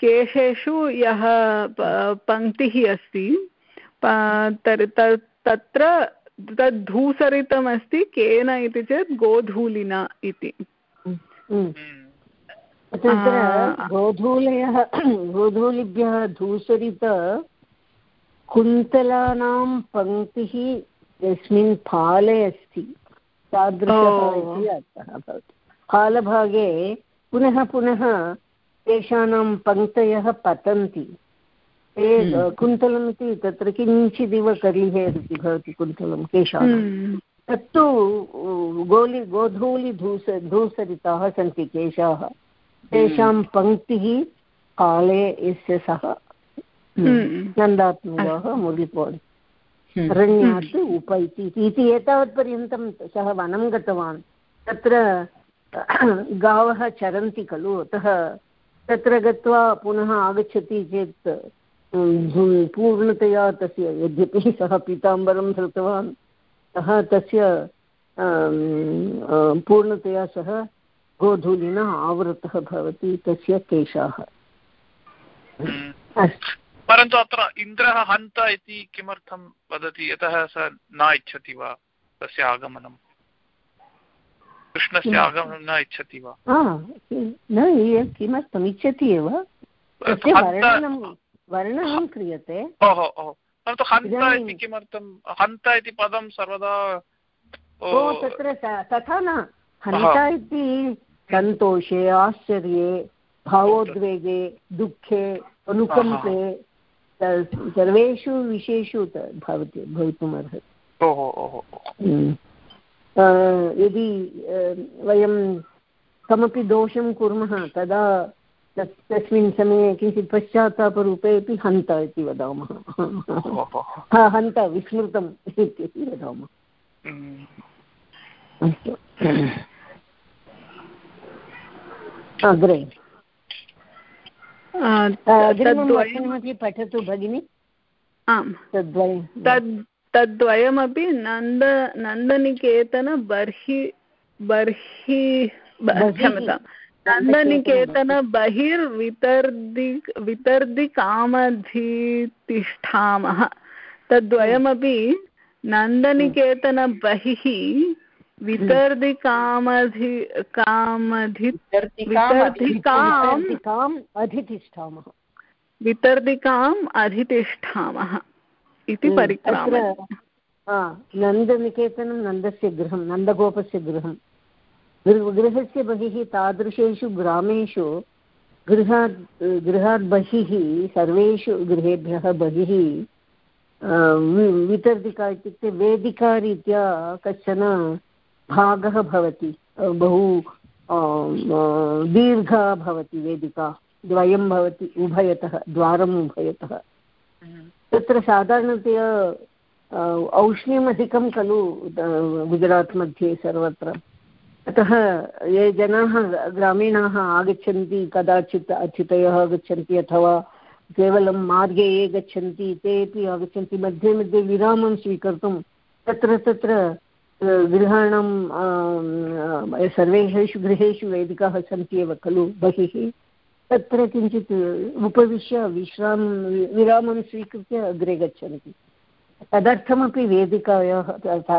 केशेषु यः पङ्क्तिः अस्ति तत्र तद्धूसरितमस्ति केन इति चेत् गोधूलिना इति तत्र गोधूलयः गोधूलिभ्यः धूसरित कुन्तलानां पङ्क्तिः यस्मिन् फाले अस्ति। तादृशः इति अर्थः भवति। फालभागे पुनः पुनः तेषाणां पङ्क्तयः पतन्ति। ते हम्म। कुन्तलम् इति तत्र किञ्चिदिव कर्लिहेर् इति भवति कुन्तलं केशानां। हम्म। तत्तु गोलि गोधूलिधूस धूसरिताः सन्ति केशाः। तेषां हम्म। पङ्क्तिः काले यस्य सः। नन्दात्मकः मुलिपोडि अरण्यात् उप इति एतावत्पर्यन्तं सः वनं गतवान्। तत्र गावः चरन्ति खलु अतः तत्र गत्वा पुनः आगच्छति चेत् पूर्णतया तस्य यद्यपि सः पीताम्बरं धृतवान् सः तस्य पूर्णतया सः गोधूलिना आवृतः भवति तस्य केशाः। हम्म। अस्तु। परन्तु अत्र इन्द्रः हन्त इति किमर्थं वदति? यतः स न इच्छति वा तस्य आगमनं? कृष्णस्य आगमनं न इच्छति वा? न किमर्थम्? इच्छति एव। वर्णनं क्रियते। ओहो ओहो। परन्तु हन्त इति किमर्थं? हन्त इति पदं सर्वदा तत्र तथा न। हन्त इति सन्तोषे आश्चर्ये भावोद्वेगे दुःखे अनुकम्पे सर्वेषु विषयेषु भवति भवितुमर्हति। हम्म। यदि वयं कमपि दोषं कुर्मः तदा तस्मिन् समये किञ्चित् पश्चात्तापरूपे अपि हन्त इति वदामः। हा हन्त विस्मृतम् इत्यपि वदामः। अस्तु। अग्रे। अग्रिमवचनमपि पठतु भगिनि आम् तद्वयं तद् तद्वयमपि नन्द नन्दनिकेतन बर्हि बर्हि क्षम्यतां नन्दनिकेतन बहिर्वितर्दि वितर्दिकामधितिष्ठामः तद्वयमपि नन्दनिकेतन बहिः वितर्दिकामधि कामधि वितर्दिकाम् अधितिष्ठामः। वितर्दिकाम् अधितिष्ठामः इति परिक्रामः। नन्दनिकेतनं नन्दस्य गृहं नन्दगोपस्य गृहं। गृहस्य बहिः तादृशेषु ग्रामेषु गृहात् गृहात् बहिः सर्वेषु गृहेभ्यः बहिः वितर्दिका इत्युक्ते वेदिकारीत्या कश्चन भागः भवति बहु दीर्घा भवति वेदिका, द्वयं भवति उभयतः, द्वारम् उभयतः। तत्र साधारणतया औष्ण्यमधिकं खलु गुजरात् मध्ये सर्वत्र। अतः ये जनाः ग्रामीणाः आगच्छन्ति, कदाचित् अतिथयः आगच्छन्ति अथवा केवलं मार्गे ये गच्छन्ति तेपि आगच्छन्ति, मध्ये मध्ये विरामं स्वीकर्तुं, तत्र तत्र गृहाणां सर्वेषु गृहेषु वेदिकाः सन्ति एव खलु बहिः। तत्र किञ्चित् उपविश्य विश्राम, विरामं स्वीकृत्य अग्रे गच्छन्ति। तदर्थमपि वेदिकायाः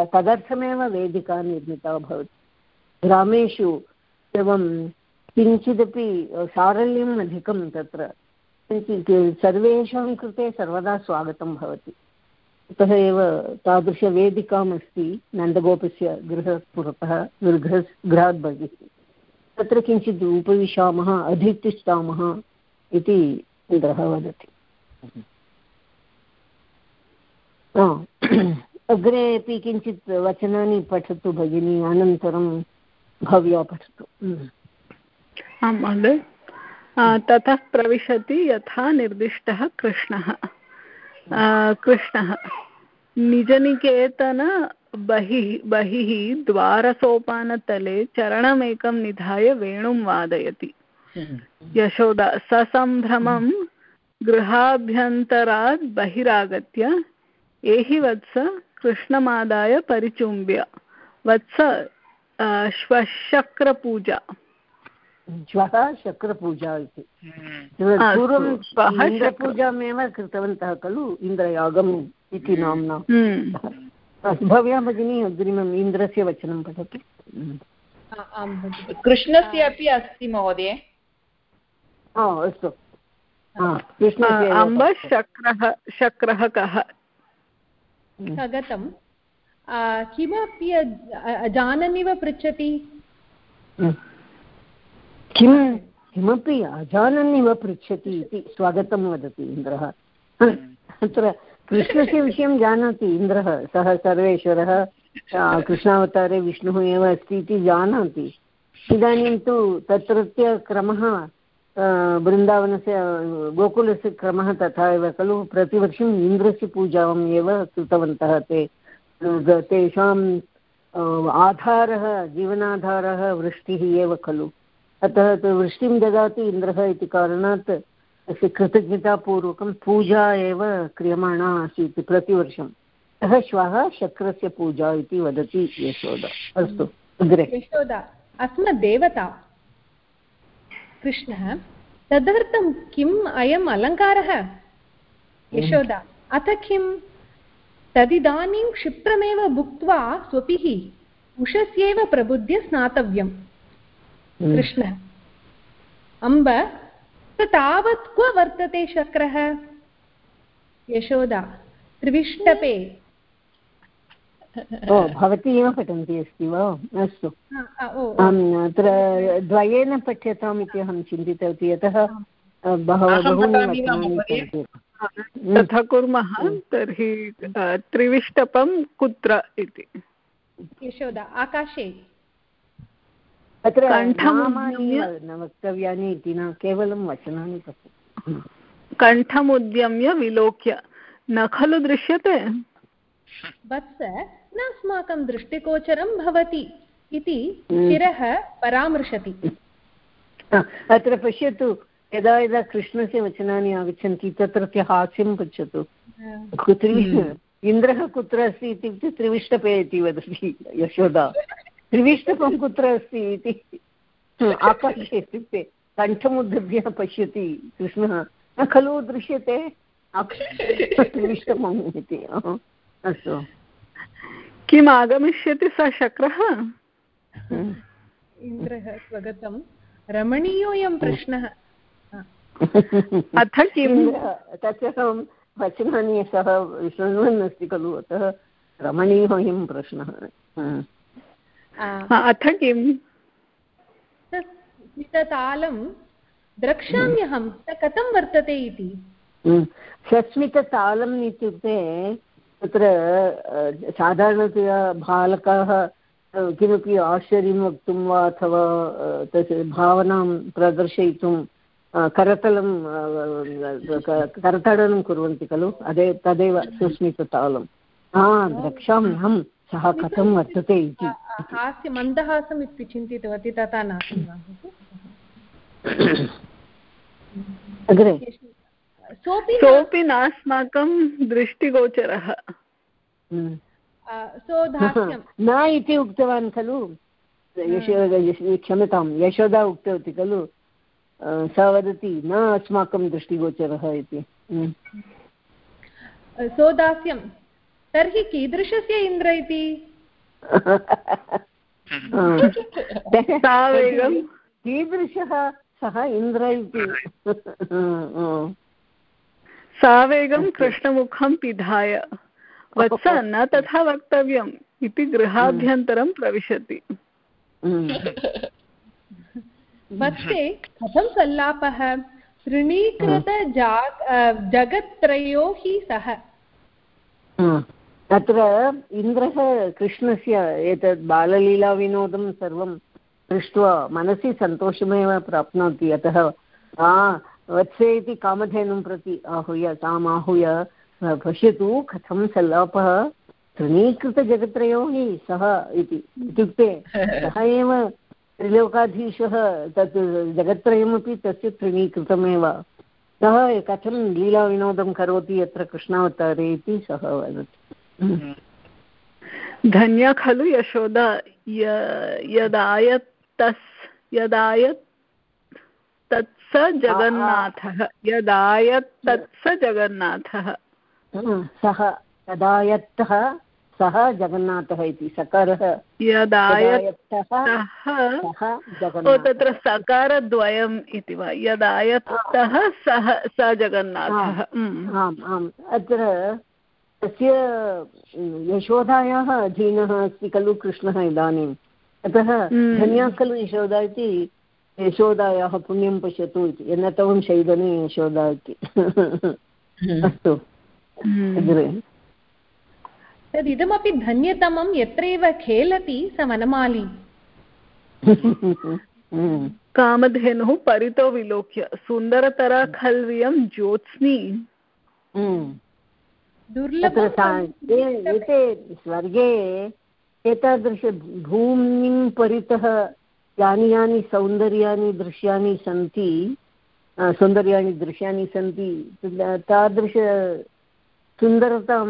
तदर्थमेव वेदिका निर्मिता भवति। ग्रामेषु एवं किञ्चिदपि सारल्यम् अधिकं तत्र। सर्वेषां कृते सर्वदा स्वागतं भवति। अतः एव तादृशवेदिकामस्ति नन्दगोपस्य गृहपुरतः गृह गृहात् बहिः तत्र किञ्चित् उपविशामः अधितिष्ठामः इति इन्द्रः वदति। अग्रे अपि किञ्चित् वचनानि पठतु भगिनी, अनन्तरं भव्या पठतु। आं महोदय। ततः प्रविशति यथा निर्दिष्टः कृष्णः। कृष्णः। निजनिकेतन बहिः बहिः द्वारसोपानतले चरणमेकं निधाय वेणुं वादयति। यशोदा ससम्भ्रमं गृहाभ्यन्तरात् बहिरागत्य, एहि वत्स कृष्णमादाय परिचुम्ब्य। वत्स श्वशक्रपूजा। श्वः शक्रपूजा इति। हम्म। पूर्वं इन्द्रपूजामेव कृतवन्तः खलु इन्द्रयागम् इति हम्म। नाम्ना। हम्म। भव्या भगिनी अग्रिमम् इन्द्रस्य वचनं पठतु। कृष्णस्य अपि अस्ति महोदय। अस्तु। अम्ब शक्रः शक्रः कः? गतं किमपि अजानन्निव पृच्छति? किं किमपि अजानन्निव पृच्छति इति स्वागतं वदति इन्द्रः। [laughs] अत्र कृष्णस्य विषयं जानाति इन्द्रः। सः सर्वेश्वरः कृष्णावतारे विष्णुः एव अस्ति इति जानाति। इदानीं तु तत्रत्य क्रमः वृन्दावनस्य गोकुलस्य क्रमः तथा एव खलु। प्रतिवर्षम् इन्द्रस्य पूजाम् एव कृतवन्तः ते। तेषाम् आधारः जीवनाधारः वृष्टिः एव खलु। अतः वृष्टिं ददाति इन्द्रः इति कारणात् तस्य कृतज्ञतापूर्वकं पूजा एव क्रियमाणा आसीत् प्रतिवर्षम् अतः श्वः शक्रस्य पूजा इति वदति यशोदा। अस्तु, अग्रे। यशोदा अस्मद्देवता कृष्णः, तदर्थं किम् अयम् अलङ्कारः? यशोदा, अथ किम्? तदिदानीं क्षिप्रमेव भुक्त्वा स्वपिः, उषस्यैव प्रबुद्ध्य स्नातव्यम्। कृष्ण। अम्ब तावत् क्व वर्तते शक्रः? यशोदा त्रिविष्टपे। ओ भवती एव पठन्ती अस्ति वा? अस्तु। अत्र द्वयेन पठ्यताम् इति अहं चिन्तितवती यतः बहवः तथा कुर्मः तर्हि त्रिविष्टपं कुत्र इति। यशोदा आकाशे। अत्र न वक्तव्यानि इति न केवलं वचनानि कण्ठमुद्यम्य विलोक्य। न खलु दृश्यते। वत्स न अस्माकं दृष्टिगोचरं भवति इति शिरः परामृशति। अत्र पश्यतु यदा यदा कृष्णस्य वचनानि आगच्छन्ति तत्रत्य हास्यं पृच्छतु। कुत्र इन्द्रः कुत्र अस्ति इत्युक्ते त्रिविष्टपे इति वदति यशोदा। त्रिविष्टपं कुत्र अस्ति इति आकाशे इत्युक्ते कण्ठमुद्भ्य पश्यति कृष्णः न खलु दृश्यते? त्रिविष्टपम् इति अस्तु। किम् आगमिष्यति स शक्रः? इन्द्रः स्वगतं रमणीयोऽयं प्रश्नः। अथ किं तस्य वचनानि सः शृण्वन् अस्ति खलु अतः रमणीयोऽयं प्रश्नः। अथ किम् स्मिततालं द्रक्ष्याम्यहं स कथं वर्तते इति सस्मिततालम् इत्युक्ते तत्र साधारणतया बालकाः किमपि आश्चर्यं वक्तुं वा अथवा तस्य भावनां प्रदर्शयितुं करतलं करतडनं कुर्वन्ति खलु अदे तदेव सुस्मिततालं हा द्रक्ष्यामि अहं सः कथं वर्तते इति हास्य मन्दहासम् इति चिन्तितवती तथा नास्ति अग्रे। सोऽपि नास्माकं दृष्टिगोचरः। हम्म। न इति उक्तवान् खलु। क्षम्यतां यशोदा उक्तवती खलु। सा वदति न अस्माकं दृष्टिगोचरः इति। सोदास्यं तर्हि कीदृशस्य इन्द्र इति? [laughs] कीदृशः? सः इन्द्र इति। सावेगं कृष्णमुखं पिधाय। वत्स न तथा वक्तव्यम् इति गृहाभ्यन्तरं प्रविशति। वत्से कथं सल्लापः? तृणीकृत जगत्त्रयो हि सः। तत्र इन्द्रः कृष्णस्य एतत् बाललीलाविनोदं सर्वं दृष्ट्वा मनसि सन्तोषमेव प्राप्नोति। अतः वत्से इति कामधेनुं प्रति आहूय ताम् आहूय पश्यतु कथं सल्लापः तृणीकृतजगत्रयो सः इति। इत्युक्ते सः एव त्रिलोकाधीशः, तत् जगत्त्रयमपि तस्य तृणीकृतमेव। सः कथं लीलाविनोदं करोति, यत्र कृष्णावतारे इति सः वदति। धन्या खलु यशोदा यदायत् तस् यदायत् तत्स जगन्नाथः यदायत् तत्स जगन्नाथः। सः यदायत्तः सः जगन्नाथः इति सकारः। यदायत्तः तत्र सकारद्वयम् इति वा? यदायत्तः सः स जगन्नाथः। आम् आम्। अत्र तस्य यशोदायाः अधीनः अस्ति खलु कृष्णः इदानीम् अतः धन्या खलु यशोदा इति यशोदायाः पुण्यं पश्यतु इति। यन्नतवं शैदने यशोदा इति। अस्तु। अग्रे। तदिदमपि धन्यतमं यत्रैव खेलति स वनमाली कामधेनुः परितो विलोक्य। सुन्दरतरा खल्वियं ज्योत्स्नि। एते स्वर्गे एतादृशभूमिं परितः यानि यानि सौन्दर्याणि दृश्यानि सन्ति सौन्दर्याणि दृश्यानि सन्ति तादृश सुन्दरतां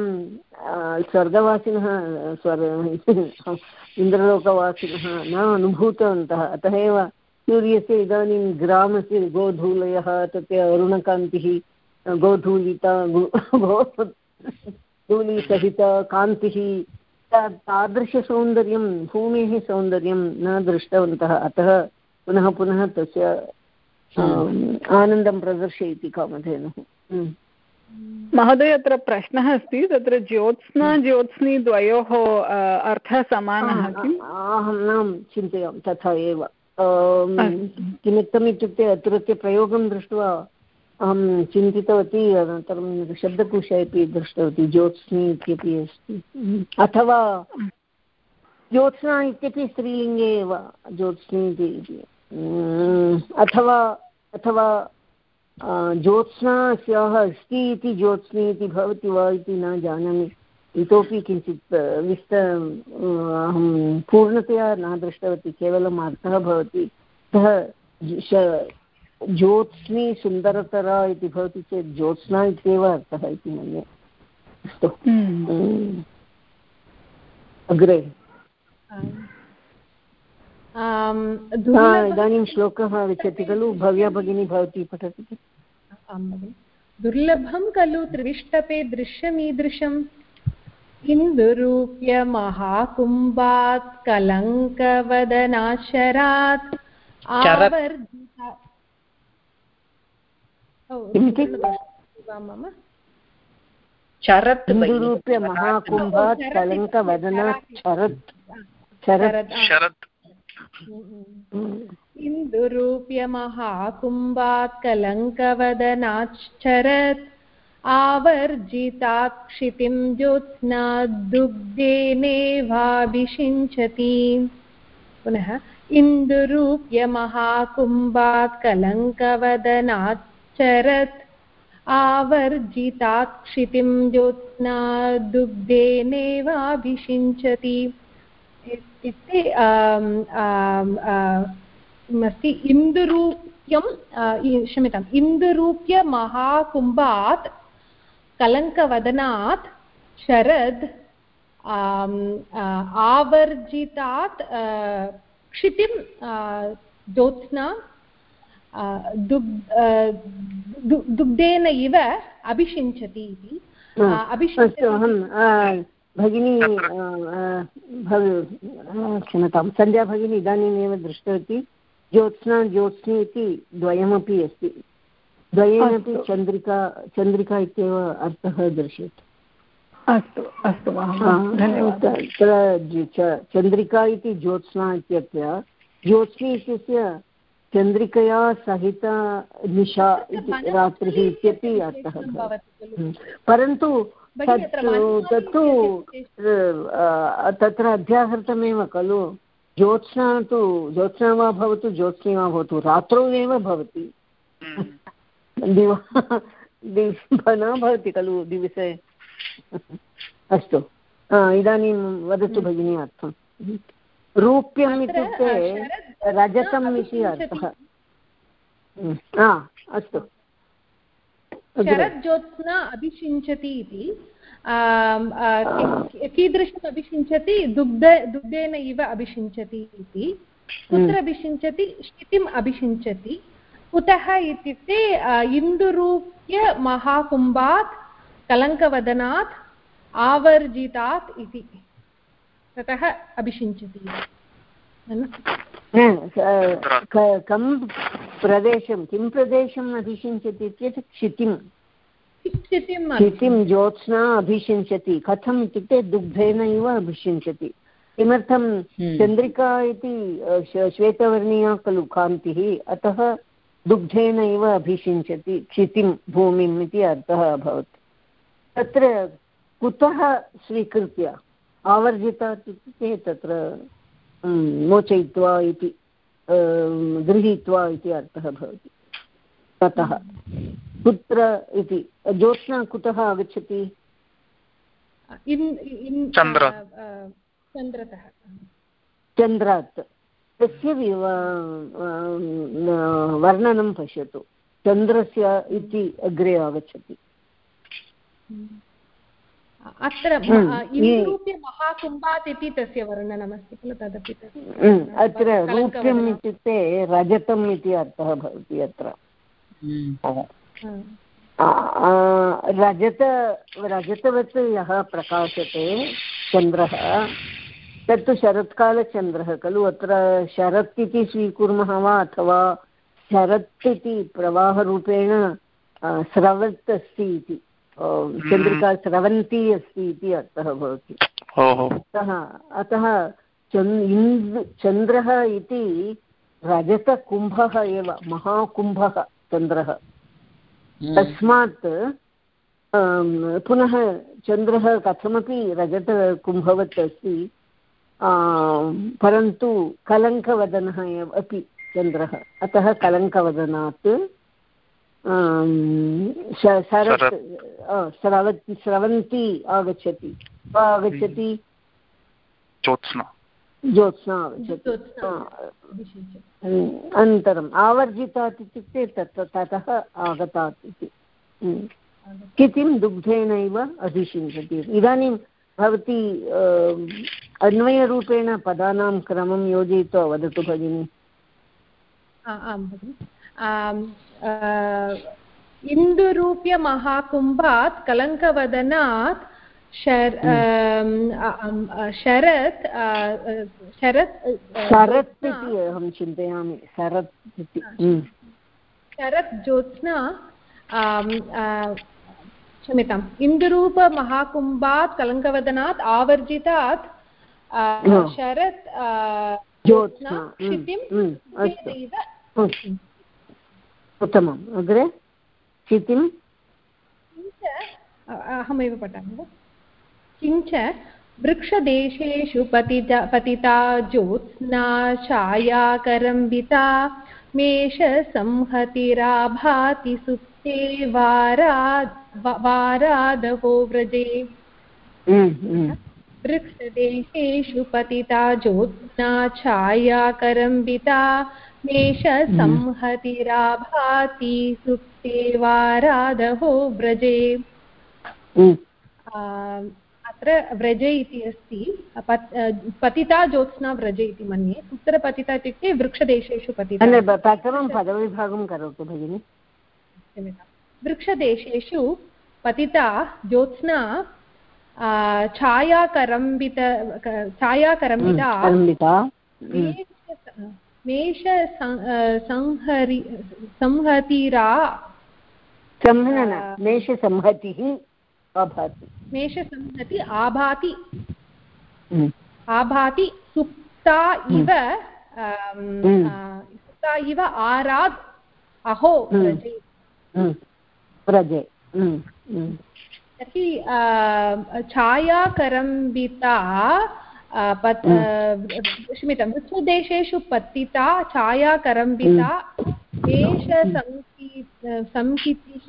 स्वर्गवासिनः स्वर् [laughs] इन्द्रलोकवासिनः न अनुभूतवन्तः। अतः एव सूर्यस्य इदानीं ग्रामस्य गोधूलयः तत् अरुणकान्तिः गोधूलिता [laughs] धूलिसहिता कान्तिः तादृशसौन्दर्यं भूमेः सौन्दर्यं न दृष्टवन्तः। अतः पुनः पुनः तस्य आनन्दं प्रदर्शयति कामधेनुः। महोदय अत्र प्रश्नः अस्ति। तत्र ज्योत्स्ना ज्योत्स्नि द्वयोः अर्थः समानः किम्? अहं न चिन्तयामि तथा एव। किमर्थम् इत्युक्ते अत्रत्य प्रयोगं दृष्ट्वा अहं चिन्तितवती, अनन्तरं शब्दकोशे अपि दृष्टवती, ज्योत्स्नि इत्यपि अस्ति। अथवा ज्योत्स्ना इत्यपि स्त्रीलिङ्गे एव, ज्योत्स्नि इति अथवा अथवा ज्योत्स्नास्याः अस्ति इति ज्योत्स्नि इति भवति वा इति न जानामि। इतोपि किञ्चित् विस्त अहं पूर्णतया न दृष्टवती, केवलम् अर्थः भवति। सः ज्योत्स्नि सुन्दरतरा इति भवति चेत् ज्योत्स्ना इत्येव अर्थः इति मन्ये। अस्तु। हम्म। अग्रे। इदानीं श्लोकः आगच्छति खलु। भव्या भगिनी भवती पठति। दुर्लभं खलु त्रिविष्टपे दृश्यमीदृशम् इन्दुरूप्य महाकुम्भात् कलङ्कवदनाशरात् मम। चरत् इन्दुरूप्य महाकुम्भात् कलङ्कवदनात् शरत् शरत् इन्दुरूप्यमहाकुम्भात् कलङ्कवदनाश्चरत् आवर्जितात् क्षितिं ज्योत्स्ना दुग्धेनेवाभिषिञ्चति पुनः इन्दुरूप्यमहाकुम्भात् कलङ्कवदनाच्चरत् आवर्जितात् क्षितिं ज्योत्स्ना दुग्धेनेवाभिषिञ्चति इत्युक्ते अस्ति इन्दुरूप्यं क्षम्यताम्, इन्दुरूप्य महाकुम्भात्, कलङ्कवदनात् शरद् आवर्जितात् क्षितिं ज्योत्स्ना दुग्धेन इव अभिषिञ्चति इति। भगिनी क्षम्यतां सन्ध्या भगिनी इदानीमेव दृष्टवती ज्योत्स्ना ज्योत्स्नि इति द्वयमपि अस्ति। द्वयेनपि चन्द्रिका चन्द्रिका इत्येव अर्थः दृश्यते अस्तु अस्तु तत्र चन्द्रिका इति ज्योत्स्ना इत्यत्र ज्योत्स्नि इत्यस्य चन्द्रिकया सहित निशा इति रात्रिः इत्यपि अर्थः परन्तु तत्तु तत्र अध्याहृतमेव खलु। ज्योत्स्ना तु ज्योत्स्ना वा भवतु ज्योत्स्नी वा भवतु रात्रौ एव भवति। हम्म। दिव न भवति खलु दिवसे। अस्तु। इदानीं वदतु हम्म। भगिनी अर्थं। रूप्यम् इत्युक्ते रजतम् इति अर्थः। हम्म। अस्तु। शरज्योत्स्ना अभिषिञ्चति इति। कीदृशम् अभिषिञ्चति? दुग्ध दुग्धेन इव अभिषिञ्चति इति। कुत्र। अभिषिञ्चति? स्थितिम् अभिषिञ्चति। कुतः इत्युक्ते इन्दुरूप्य महाकुम्भात् कलङ्कवदनात् आवर्जितात् इति। ततः अभिषिञ्चति। कं प्रदेशं किं प्रदेशम् अभिषिञ्चति चेत् क्षितिं क्षितिं ज्योत्स्ना अभिषिञ्चति। कथम् इत्युक्ते दुग्धेन इव अभिषिञ्चति। किमर्थं हम्म। चन्द्रिका इति श्वेतवर्णीया खलु कान्तिः अतः दुग्धेन इव अभिषिञ्चति क्षितिं भूमिम् इति अर्थः अभवत्। तत्र कुतः स्वीकृत्य? आवर्जिता इत्युक्ते तत्र मोचयित्वा इति गृहीत्वा इति अर्थः भवति। ततः। कुत्र इति ज्योत्स्ना कुतः आगच्छति? चन्द्रात्। तस्य वर्णनं पश्यतु। चन्द्रस्य इति अग्रे आगच्छति। अत्र इन्दूप्य महाकुम्भात् इति तस्य वर्णनमस्ति खलु तदपि अत्र रूप्यम् इत्युक्ते रजतम् इति अर्थः भवति अत्र। रजत रजतवत् यः प्रकाशते चन्द्रः तत्तु शरत्कालचन्द्रः खलु? अत्र शरत् इति स्वीकुर्मः वा अथवा शरत् इति प्रवाहरूपेण स्रवत् अस्ति इति? चन्द्रिका स्रवन्ती अस्ति इति अर्थः भवति। अतः अतः चन्द् चन्द्रः इति रजतकुम्भः एव महाकुम्भः चन्द्रः। तस्मात् पुनः चन्द्रः कथमपि रजतकुम्भवत् अस्ति परन्तु कलङ्कवदनः एव अपि चन्द्रः। अतः कलङ्कवदनात् स्रवन्ती आगच्छति। आगच्छति? ज्योत्स्ना। ज्योत्स्ना आगच्छति। अनन्तरम् आवर्जितात् इत्युक्ते तत् ततः आगतात् इति। स्थितिं दुग्धेनैव अधिशिञ्चति इदानीं भवती अन्वयरूपेण पदानां क्रमं योजयित्वा वदतु भगिनि। आं भगिनि। इन्दुरूप्यमहाकुम्भात् कलङ्कवदनात् शरत् शरत् शरत् इति अहं चिन्तयामि शरत् इति शरत् ज्योत्स्ना क्षम्यताम् इन्दुरूपमहाकुम्भात् कलङ्कवदनात् आवर्जितात् शरत् ज्योत्स्ना क्षितिं उत्तमम्। अग्रे? क्षितिं अहमेव पठामि वा? किञ्च वृक्षदेशेषु पतिता पतिता ज्योत्स्ना छायाकरम्बिता मेषसंहतिराभाति सुप्ते वाराद् वारादवो व्रजे। वृक्षदेशेषु पतिता ज्योत्स्ना छायाकरम्बिता मेषसंहतिराभाति सुप्ते वारादवो व्रजे। अत्र व्रज इति अस्ति। पतिता ज्योत्स्ना व्रज इति मन्ये। कुत्र पतिता इत्युक्ते वृक्षदेशेषु पतिता। प्रथमं पदविभागं करोतु भगिनि। वृक्षदेशेषु पतिता ज्योत्स्ना छायाकरम्बित छायाकरम्बिता मेष संहरि संहतिरा मेषसंहतिः आभाति मेषसंहति आभाति। आभाति सुप्ता इव सुप्ता इव आरात् अहो व्रजे तर्हि छायाकरम्बिता क्षम्यतां वृक्षदेशेषु पतिता छायाकरम्बिता देशसंहि संहितिः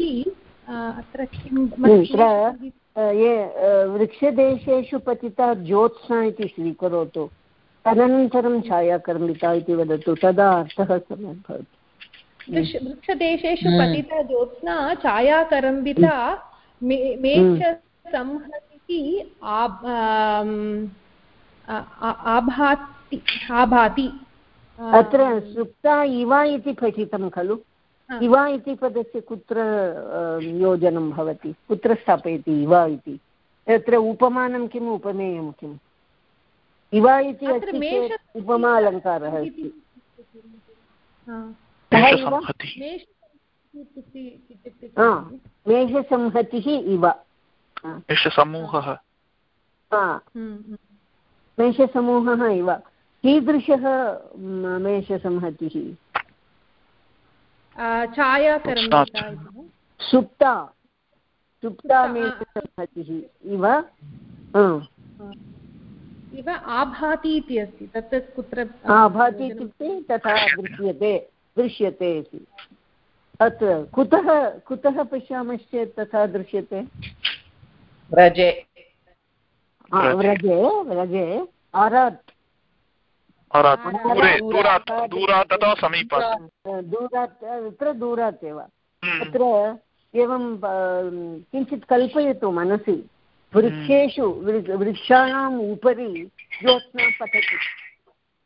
अत्र किं ये वृक्षदेशेषु पतिता ज्योत्स्ना इति स्वीकरोतु। तदनन्तरं छायाकर्मिता इति वदतु तदा अर्थः सम्यक् भवति। वृक्षदेशेषु पतिता ज्योत्स्ना छायाकरम्बिता मेषसंहतिः आभाति आभाति अत्र सुप्ता इव इति पठितं खलु? इवा इति पदस्य कुत्र योजनं भवति? कुत्र स्थापयति इवा इति? तत्र उपमानं किम् उपमेयं किम्? इवा इति अस्ति चेत् उपमा अलङ्कारः अस्ति। मेषसंहतिः इव। मेषसमूहः। मेषसमूहः इव। कीदृशः मेषसंहतिः? सुप्ता। सुप्ता। मेषसंहतिः इव। इव आभाति इति अस्ति। तत् कुत्र आभाति इत्युक्ते तथा दृश्यते दृश्यते इति। अत्र कुतः कुतः पश्यामश्चेत् तथा दृश्यते? व्रजे व्रजे व्रजे आरात् दूरात् दूरात् अथवा समीपात् दूरात् अत्र दूरात् एव तत्र एवं किञ्चित् कल्पयतु मनसि वृक्षेषु वृक्षाणाम् उपरि ज्योत्स्ना पतति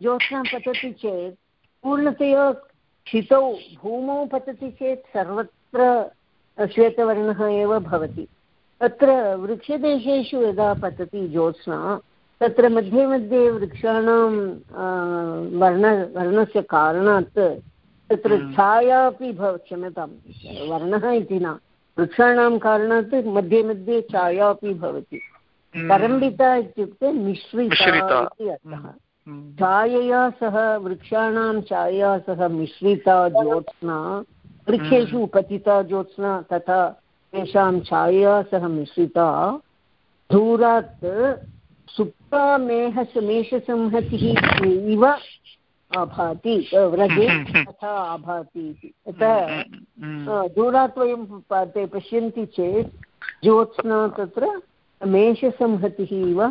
ज्योत्स्ना पतति चेत् पूर्णतया क्षितौ भूमौ पतति चेत् सर्वत्र श्वेतवर्णः एव भवति अत्र वृक्षदेशेषु यदा पतति ज्योत्स्ना तत्र मध्ये मध्ये वृक्षाणां वर्ण वर्णस्य कारणात् तत्र छाया अपि भव क्षम्यतां वर्णः इति न वृक्षाणां कारणात् मध्ये मध्ये छाया अपि भवति तरम्बिता इत्युक्ते मिश्रिता इति अर्थः। छायया सह वृक्षाणां छायया सह मिश्रिता ज्योत्स्ना वृक्षेषु पतिता ज्योत्स्ना तथा तेषां छायया सह मिश्रिता दूरात् सुप्तामेहस मेषसंहतिः इव आभाति व्रजे तथा आभाति इति। अतः दूरात् वयं ते पश्यन्ति चेत् ज्योत्स्ना तत्र मेषसंहतिः इव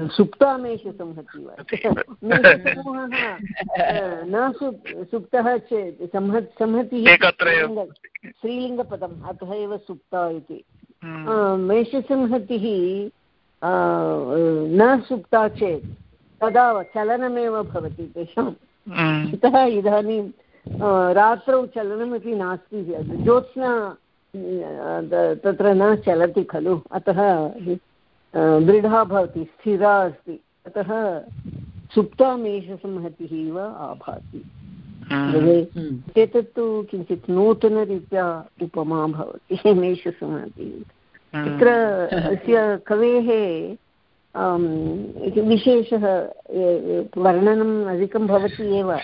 सुप्तामेषसंहतिः [laughs] मेषसमूहः न सुप्तः चेत् संह संहतिः स्त्रीलिङ्गपदम् अतः एव सुप्ता इति। मेषसंहतिः न सुप्ता चेत् तदा चलनमेव भवति तेषाम् अतः इदानीं रात्रौ चलनमपि नास्ति ज्योत्स्ना तत्र न चलति खलु। अतः दृढा भवति स्थिरा अस्ति। अतः सुप्तामेषसंहतिः इव आभाति। एतत्तु किञ्चित् नूतनरीत्या उपमा भवति [laughs] मेषसंहतिः तत्र [laughs] अस्य कवेः विशेषः वर्णनम् अधिकं भवति एव।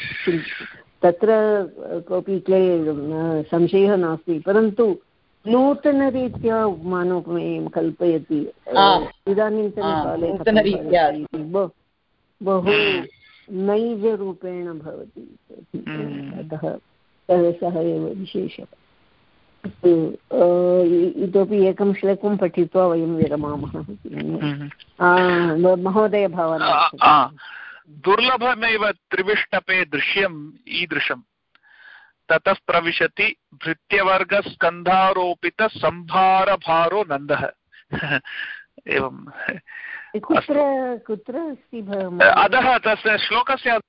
तत्र कोऽपि क्ले संशयः नास्ति। परन्तु नूतनरीत्या उपमानोपमेयं कल्पयति। इदानीन्तनकाले बहु नैजरूपेण भवति। अतः सः एव विशेषः इतोपि एकं श्लोकं पठित्वा वयं विरमामः। महोदय भावना दुर्लभमेव त्रिविष्टपे दृश्यम् ईदृशम्। ततः प्रविशति भृत्यवर्गस्कन्धारोपितसम्भारभारो नन्दः [laughs] एवं। कुत्र कुत्र अस्ति अधः तस्य श्लोकस्य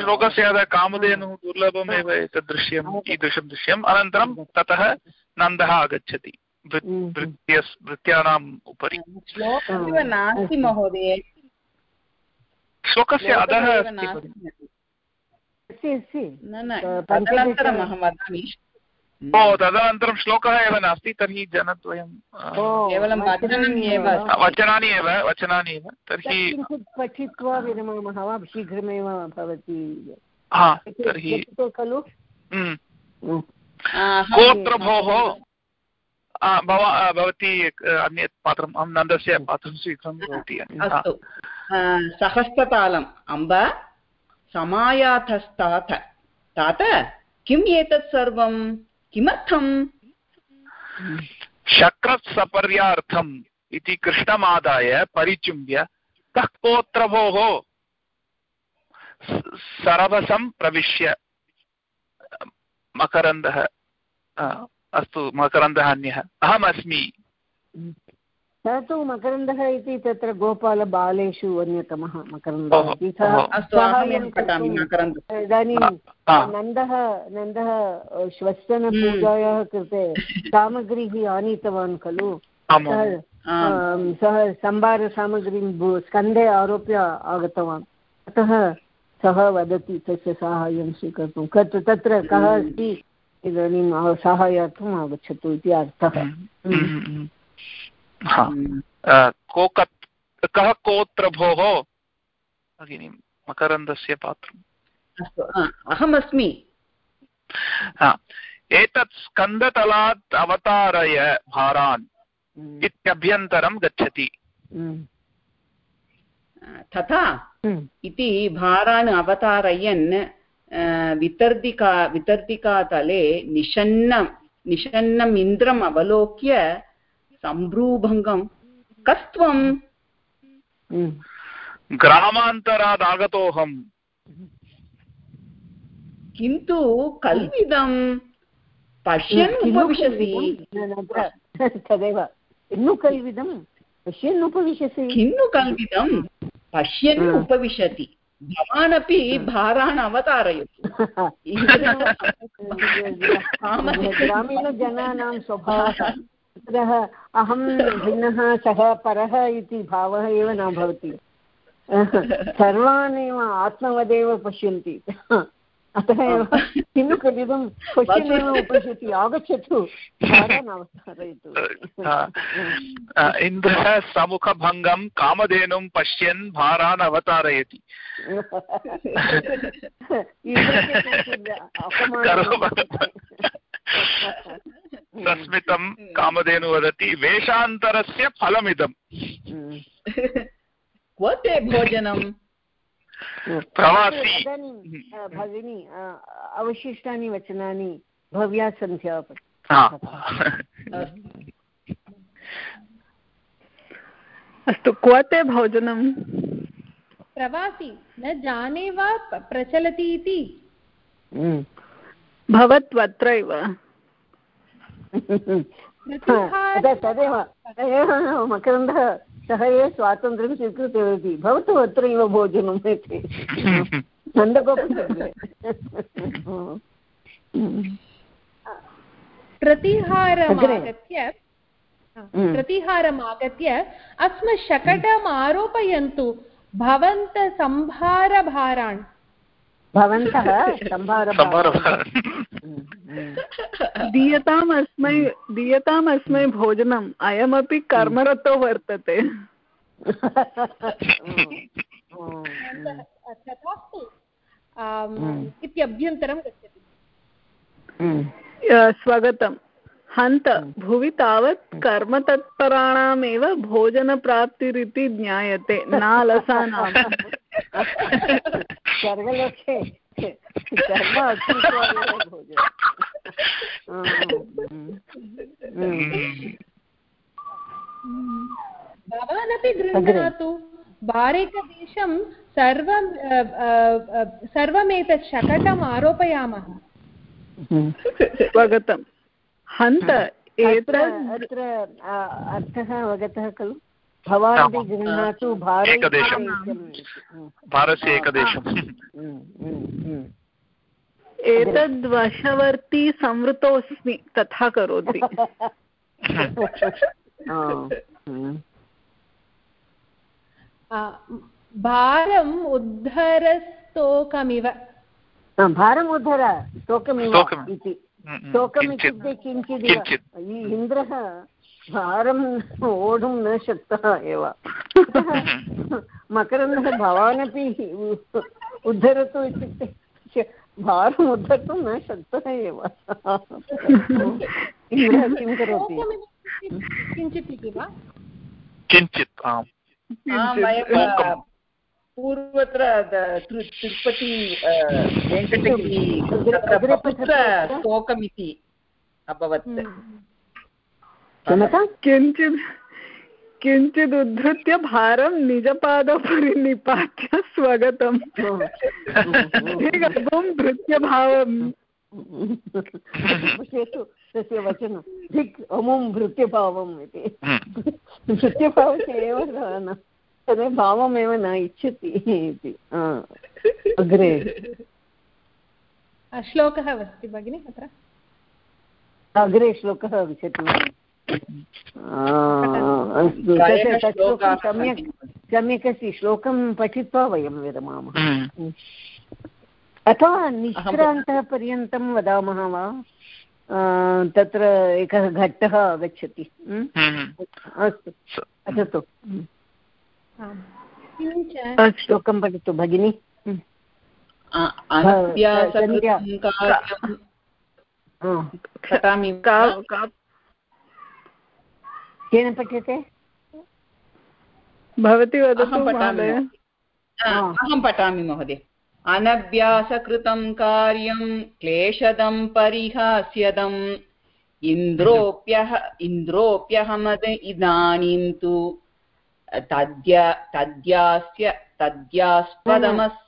श्लोकस्य अधः कामधेनुः दुर्लभमेव एतत् दृश्यम् ईदृशं दृश्यम्। अनन्तरं ततः नन्दः आगच्छति। भृत्यानाम् उपरि। श्लोकस्य अधः अस्ति न न तदनन्तरम् अहं वदामि। ओ तदनन्तरं श्लोकः एव नास्ति तर्हि जनद्वयं केवलं वचनानि एव वचनानि एव वचनानि एव तर्हि पठित्वा विरमामः वा? शीघ्रमेव भवति। हा तर्हि खलु? गोत्र भोः भवा भवती अन्यत् पात्रम् अहं नन्दस्य पात्रं स्वीकृतं भवति अस्तु। सहस्रतालम् अम्ब। समायातस्तात। तात? किम् एतत् सर्वं? किमर्थम्? शक्रत्सपर्यार्थम् इति कृष्णमादाय परिचुम्ब्य कः कोऽत्र भोः सरभसं प्रविश्य, मकरन्दः अस्तु मकरन्दः अन्यः अहमस्मि। सः तु मकरन्दः इति तत्र गोपालबालेषु अन्यतमः मकरन्दः इदानीं नन्दः नन्दः श्वस्तनपूजायाः कृते सामग्रीः आनीतवान् खलु। सः सम्भारसामग्रीं स्कन्धे आरोप्य आगतवान्। अतः सः वदति तस्य साहाय्यं स्वीकर्तुं। कत् तत्र कः अस्ति? इदानीं साहाय्यार्थम् आगच्छतु इति अर्थः। कोकत् कः कोऽत्र भोः भगिनी मकरन्दस्य पात्रम्। अस्तु अहमस्मि। एतत् स्कन्दतलात् अवतारय भारान् इत्यभ्यन्तरं गच्छति। तथा इति भारान् अवतारयन् वितर्दिका वितर्दिकातले निषन्नं निषन्नम् इन्द्रम् अवलोक्य सम्भ्रूभङ्गं कस्त्वम्। ग्रामान्तरात् आगतोऽहम् किन्तु कल्विदं पश्यन् उपविशसि। तदेव। किन्नु कल्विदं पश्यन् उपविशसि। किन्नु कल्विदं पश्यन् उपविशति। भवानपि भारान् अवतारयतु। [laughs] [laughs] ग्रामीणजनानां स्वभावः। तत्र अहं भिन्नः सः परः इति भावः एव न भवति। सर्वान् एव आत्मवदेव पश्यन्ति। अतः एव किं कथितं क्वश्चन् एव उपविशति आगच्छतु। [laughs] इन्द्रः समुखभङ्गं कामधेनुं पश्यन् भारान् अवतारयति। [laughs] [laughs] सस्मितं कामधेनु वदति वेषान्तरस्य फलमिदम्। [laughs] क्व ते भोजनम्? प्रवासी। भगिनी अवशिष्टानि वचनानि भव्या सन्ध्या अस्तु। क्व ते भोजनं प्रवासी न जाने वा प्रचलति इति? भवत्वत्रैव। तदेव तदेव मकरन्दः सः एव स्वातन्त्र्यं स्वीकृतवती। भवतु अत्रैव भोजनम् इति। [laughs] नन्दगोपः प्रतिहारमागत्य प्रतिहारम् आगत्य अस्मत् शकटम् आरोपयन्तु भवन्तसम्भारभारान् भवन्तः [laughs] दीयताम् अस्मै दीयताम् अस्मै भोजनम्। अयमपि कर्मरतो वर्तते। [laughs] तथास्तु इत्यभ्यन्तरं गच्छति। स्वगतं हन्त भुवि तावत् कर्मतत्पराणामेव भोजनप्राप्तिरिति ज्ञायते। नालसानां [laughs] सर्वलोके। कर्म भवानपि गृह्णातु। भारेकदेशं सर्वं सर्वमेतत् शकटम् आरोपयामः। स्वगतं हन्त अत्र अत्र अर्थः अवगतः खलु? भवानपि गृह्णातु भारस्य एकदेशम्। एतद्वशवर्ती संवृतोऽस्मि तथा करोति। [laughs] भारम् उद्धरस्तोकमिव। भारम् उद्धर स्तोकमिव इति। स्तोकम् इत्युक्ते किञ्चित्। इन्द्रः भारं वोढुं न शक्तः एव। [laughs] मकरन्दः भवानपि उद्धरतु इत्युक्ते भारम् उद्धर्तुं न शक्तः एव। [laughs] किं करोति? किञ्चित् इति वा? किञ्चित् पूर्वत्र तिरुपति वेङ्कटगिरि स्तोकमिति अभवत्। किञ्चित् किञ्चित् उद्धृत्य भारं निजपादोपरि निपात्य स्वगतम् गर्भं भृत्यभावम्। पश्यतु तस्य वचनं धिक् अमुं भृत्यभावम् इति। भृत्यभावस्य एव न तदेव भावमेव न इच्छति इति। अग्रे। श्लोकः अस्ति भगिनि अत्र? अग्रे श्लोकः विशति अस्तु सम्यक् सम्यक् अस्ति श्लोकं पठित्वा वयं विरमामः अथवा निष्क्रान्तः पर्यन्तं वदामः वा? तत्र एकः घट्टः आगच्छति। अस्तु। अस्तु श्लोकं पठतु भगिनि। केन पठ्यते? भवती वदतु अहं पठामि। महोदय। अनभ्यासकृतं कार्यं क्लेशदं परिहास्यदम्। इन्द्रोऽप्यह इन्द्रोऽप्यहमद इदानीं तु तद्य तद्यास्य तद्यास्पदमस्।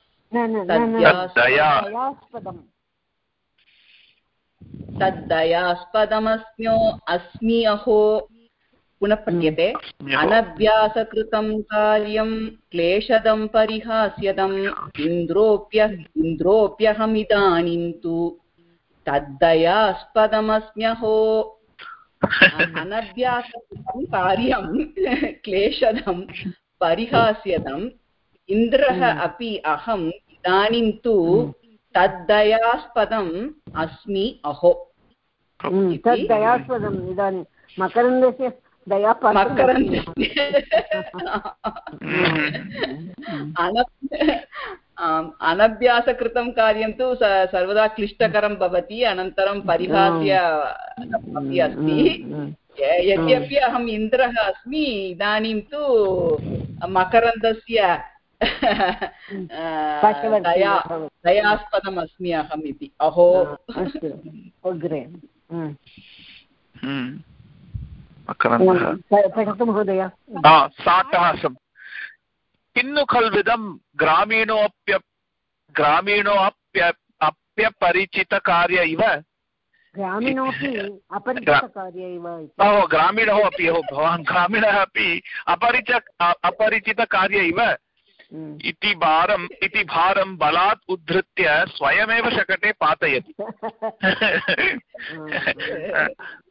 तद्दयास्पदमस्म्यो अस्मि अहो। पुनः पठ्यते अनभ्यासकृतं कार्यं क्लेशदं परिहास्यदम् इन्द्रोऽप्य इन्द्रोऽप्यहमिदानीं तु तद्दयास्पदमस्म्यहो। [laughs] अनभ्यासकृतं कार्यं [laughs] क्लेशदं परिहास्यदम् इन्द्रः अपि अहम् इदानीं तु तद्दयास्पदम् अस्मि अहो। तद् दयास्पदम् इदानीं। मकरन्दस्य दया अनभ्यासकृतं कार्यं तु सर्वदा क्लिष्टकरं भवति अनन्तरं परिहास्य अपि अस्ति यद्यपि अहम् इन्द्रः अस्मि इदानीं तु मकरन्दस्य दया दयास्पदम् अस्मि अहम् इति अहो अग्रे पठतु महोदय साट्टहासम् किन्नु खल्विदं ग्रामीणोऽप्य ग्रामीणोऽप्य अप्यपरिचितकार्य इव? ग्रामीणः [laughs] अपि भवान् ग्रामीणः अपि अपरिच अपरिचितकार्य इव? इति भारम् इति भारं बलात् उद्धृत्य स्वयमेव शकटे पातयति।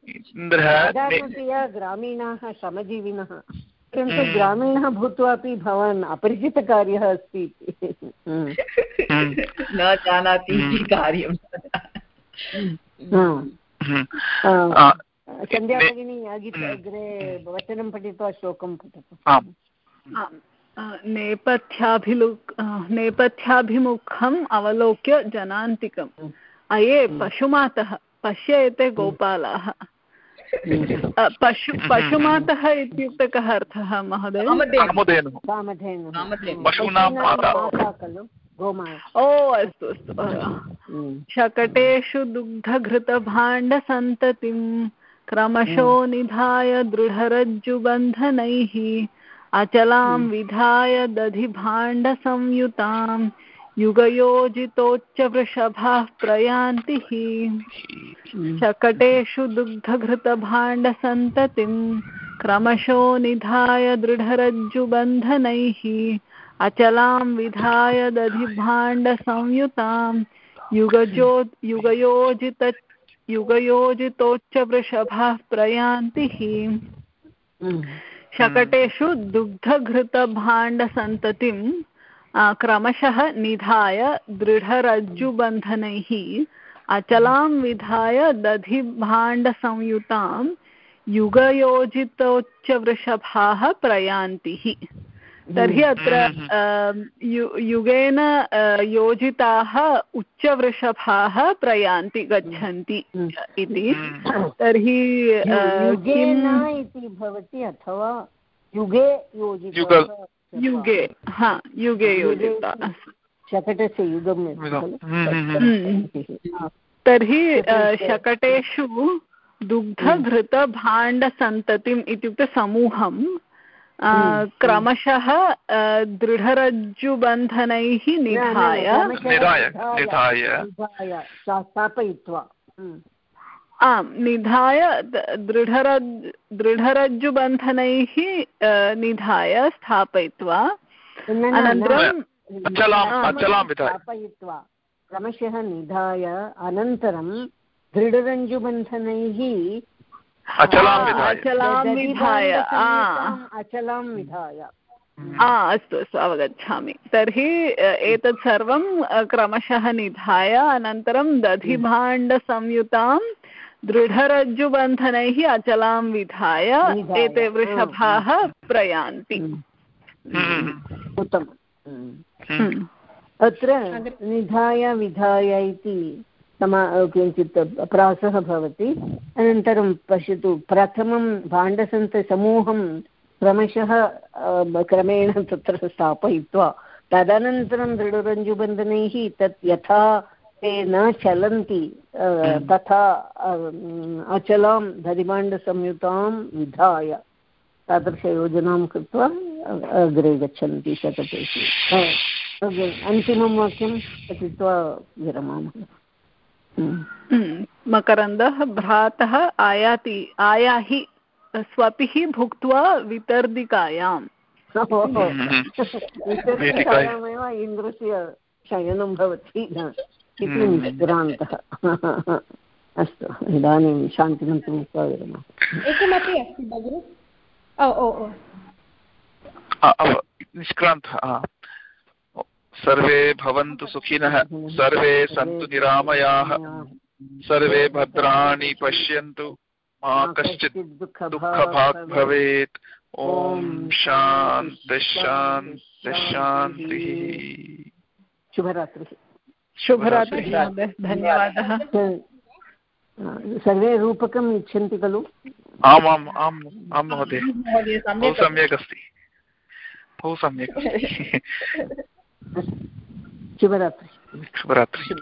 इन्द्रः ग्रामीणाः श्रमजीविनः किन्तु ग्रामीणः भूत्वा अपि भवान् अपरिचितकार्यः अस्ति न जानाति कार्यं। सन्ध्या भगिनी अग्रे वचनं पठित्वा श्लोकं पठतु। नेपथ्याभिलुक् नेपथ्याभिमुखम् अवलोक्य जनान्तिकम्। अये पशुमातः पश्येते गोपालाः। [laughs] पशु [laughs] पशुमातः इत्युक्ते कः अर्थः महोदय? ओ अस्तु अस्तु शकटेषु दुग्धघृतभाण्डसन्ततिं क्रमशो निधाय दृढरज्जुबन्धनैः। अचलां विधाय दधिभाण्डसंयुतां युगयोजितोच्चवृषभाः प्रयान्तिः। शकटेषु दुग्धघृतभाण्डसन्ततिं क्रमशो निधाय दृढरज्जुबन्धनैः। अचलां विधाय दधिभाण्डसंयुतां युगजो युगयोजित युगयोजितोच्चवृषभाः प्रयान्तिः। शकटेषु दुग्धघृतभाण्डसन्ततिं क्रमशः निधाय दृढरज्जुबन्धनैः अचलां विधाय दधिभाण्डसंयुतां युगयोजितोच्चवृषभाः प्रयान्तिः। तर्हि अत्र युगेन योजिताः उच्चवृषभाः प्रयान्ति गच्छन्ति इति। तर्हि इति भवति अथवा युगे योजिता युगे हा युगे योजिता। शकटस्य युगं तर्हि शकटेषु दुग्धघृतभाण्डसन्ततिम् इत्युक्ते समूहं क्रमशः दृढरज्जुबन्धनैः निधाय। स्थापयित्वा। आम् निधाय दृढरज् दृढरज्जुबन्धनैः निधाय स्थापयित्वा। अनन्तरं स्थापयित्वा। क्रमशः निधाय अनन्तरं दृढरञ्जुबन्धनैः अचलां विधाय। अचलां विधाय अस्तु अस्तु अवगच्छामि। तर्हि एतत् सर्वं क्रमशः निधाय अनन्तरं दधिभाण्डसंयुतां दृढरज्जुबन्धनैः अचलां विधाय एते वृषभाः प्रयान्ति। उत्तमम्। अत्र निधाय विधाय इति समा किञ्चित् प्रासः भवति। अनन्तरं पश्यतु, प्रथमं भाण्डसन्तसमूहं क्रमशः क्रमेण तत्र स्थापयित्वा, तदनन्तरं दृढरञ्जुबन्धनैः तत् यथा ते न चलन्ति तथा अचलां दधिभाण्डसंयुतां विधाय तादृशयोजनां कृत्वा अग्रे गच्छन्ति शतकेषु अन्तिमं वाक्यं पठित्वा विरमामः। मकरन्दः भ्रातः आयाति आयाहि स्वपिः भुक्त्वा वितर्दिकायाम्। वितर्दिकायामेव इन्द्रस्य शयनं भवति। इति निष्क्रान्तः अस्तु इदानीं शान्तिमन्त्रं उक्त्वा विरमः एकमपि अस्ति भगिनि? ओ ओ ओ। निष्क्रान्तः सर्वे भवन्तु सुखिनः सर्वे सन्तु निरामयाः सर्वे भद्राणि पश्यन्तु मा कश्चित् दुःखभाग् भवेत्। ॐ शान्तिः शुभरात्रिः। शुभरात्रिः। धन्यवादः। सर्वे रूपकम् इच्छन्ति खलु? आमाम् आम् आं महोदय। बहु सम्यक् अस्ति। बहु सम्यक् अस्ति। शिवरात्रि शिवरात्रि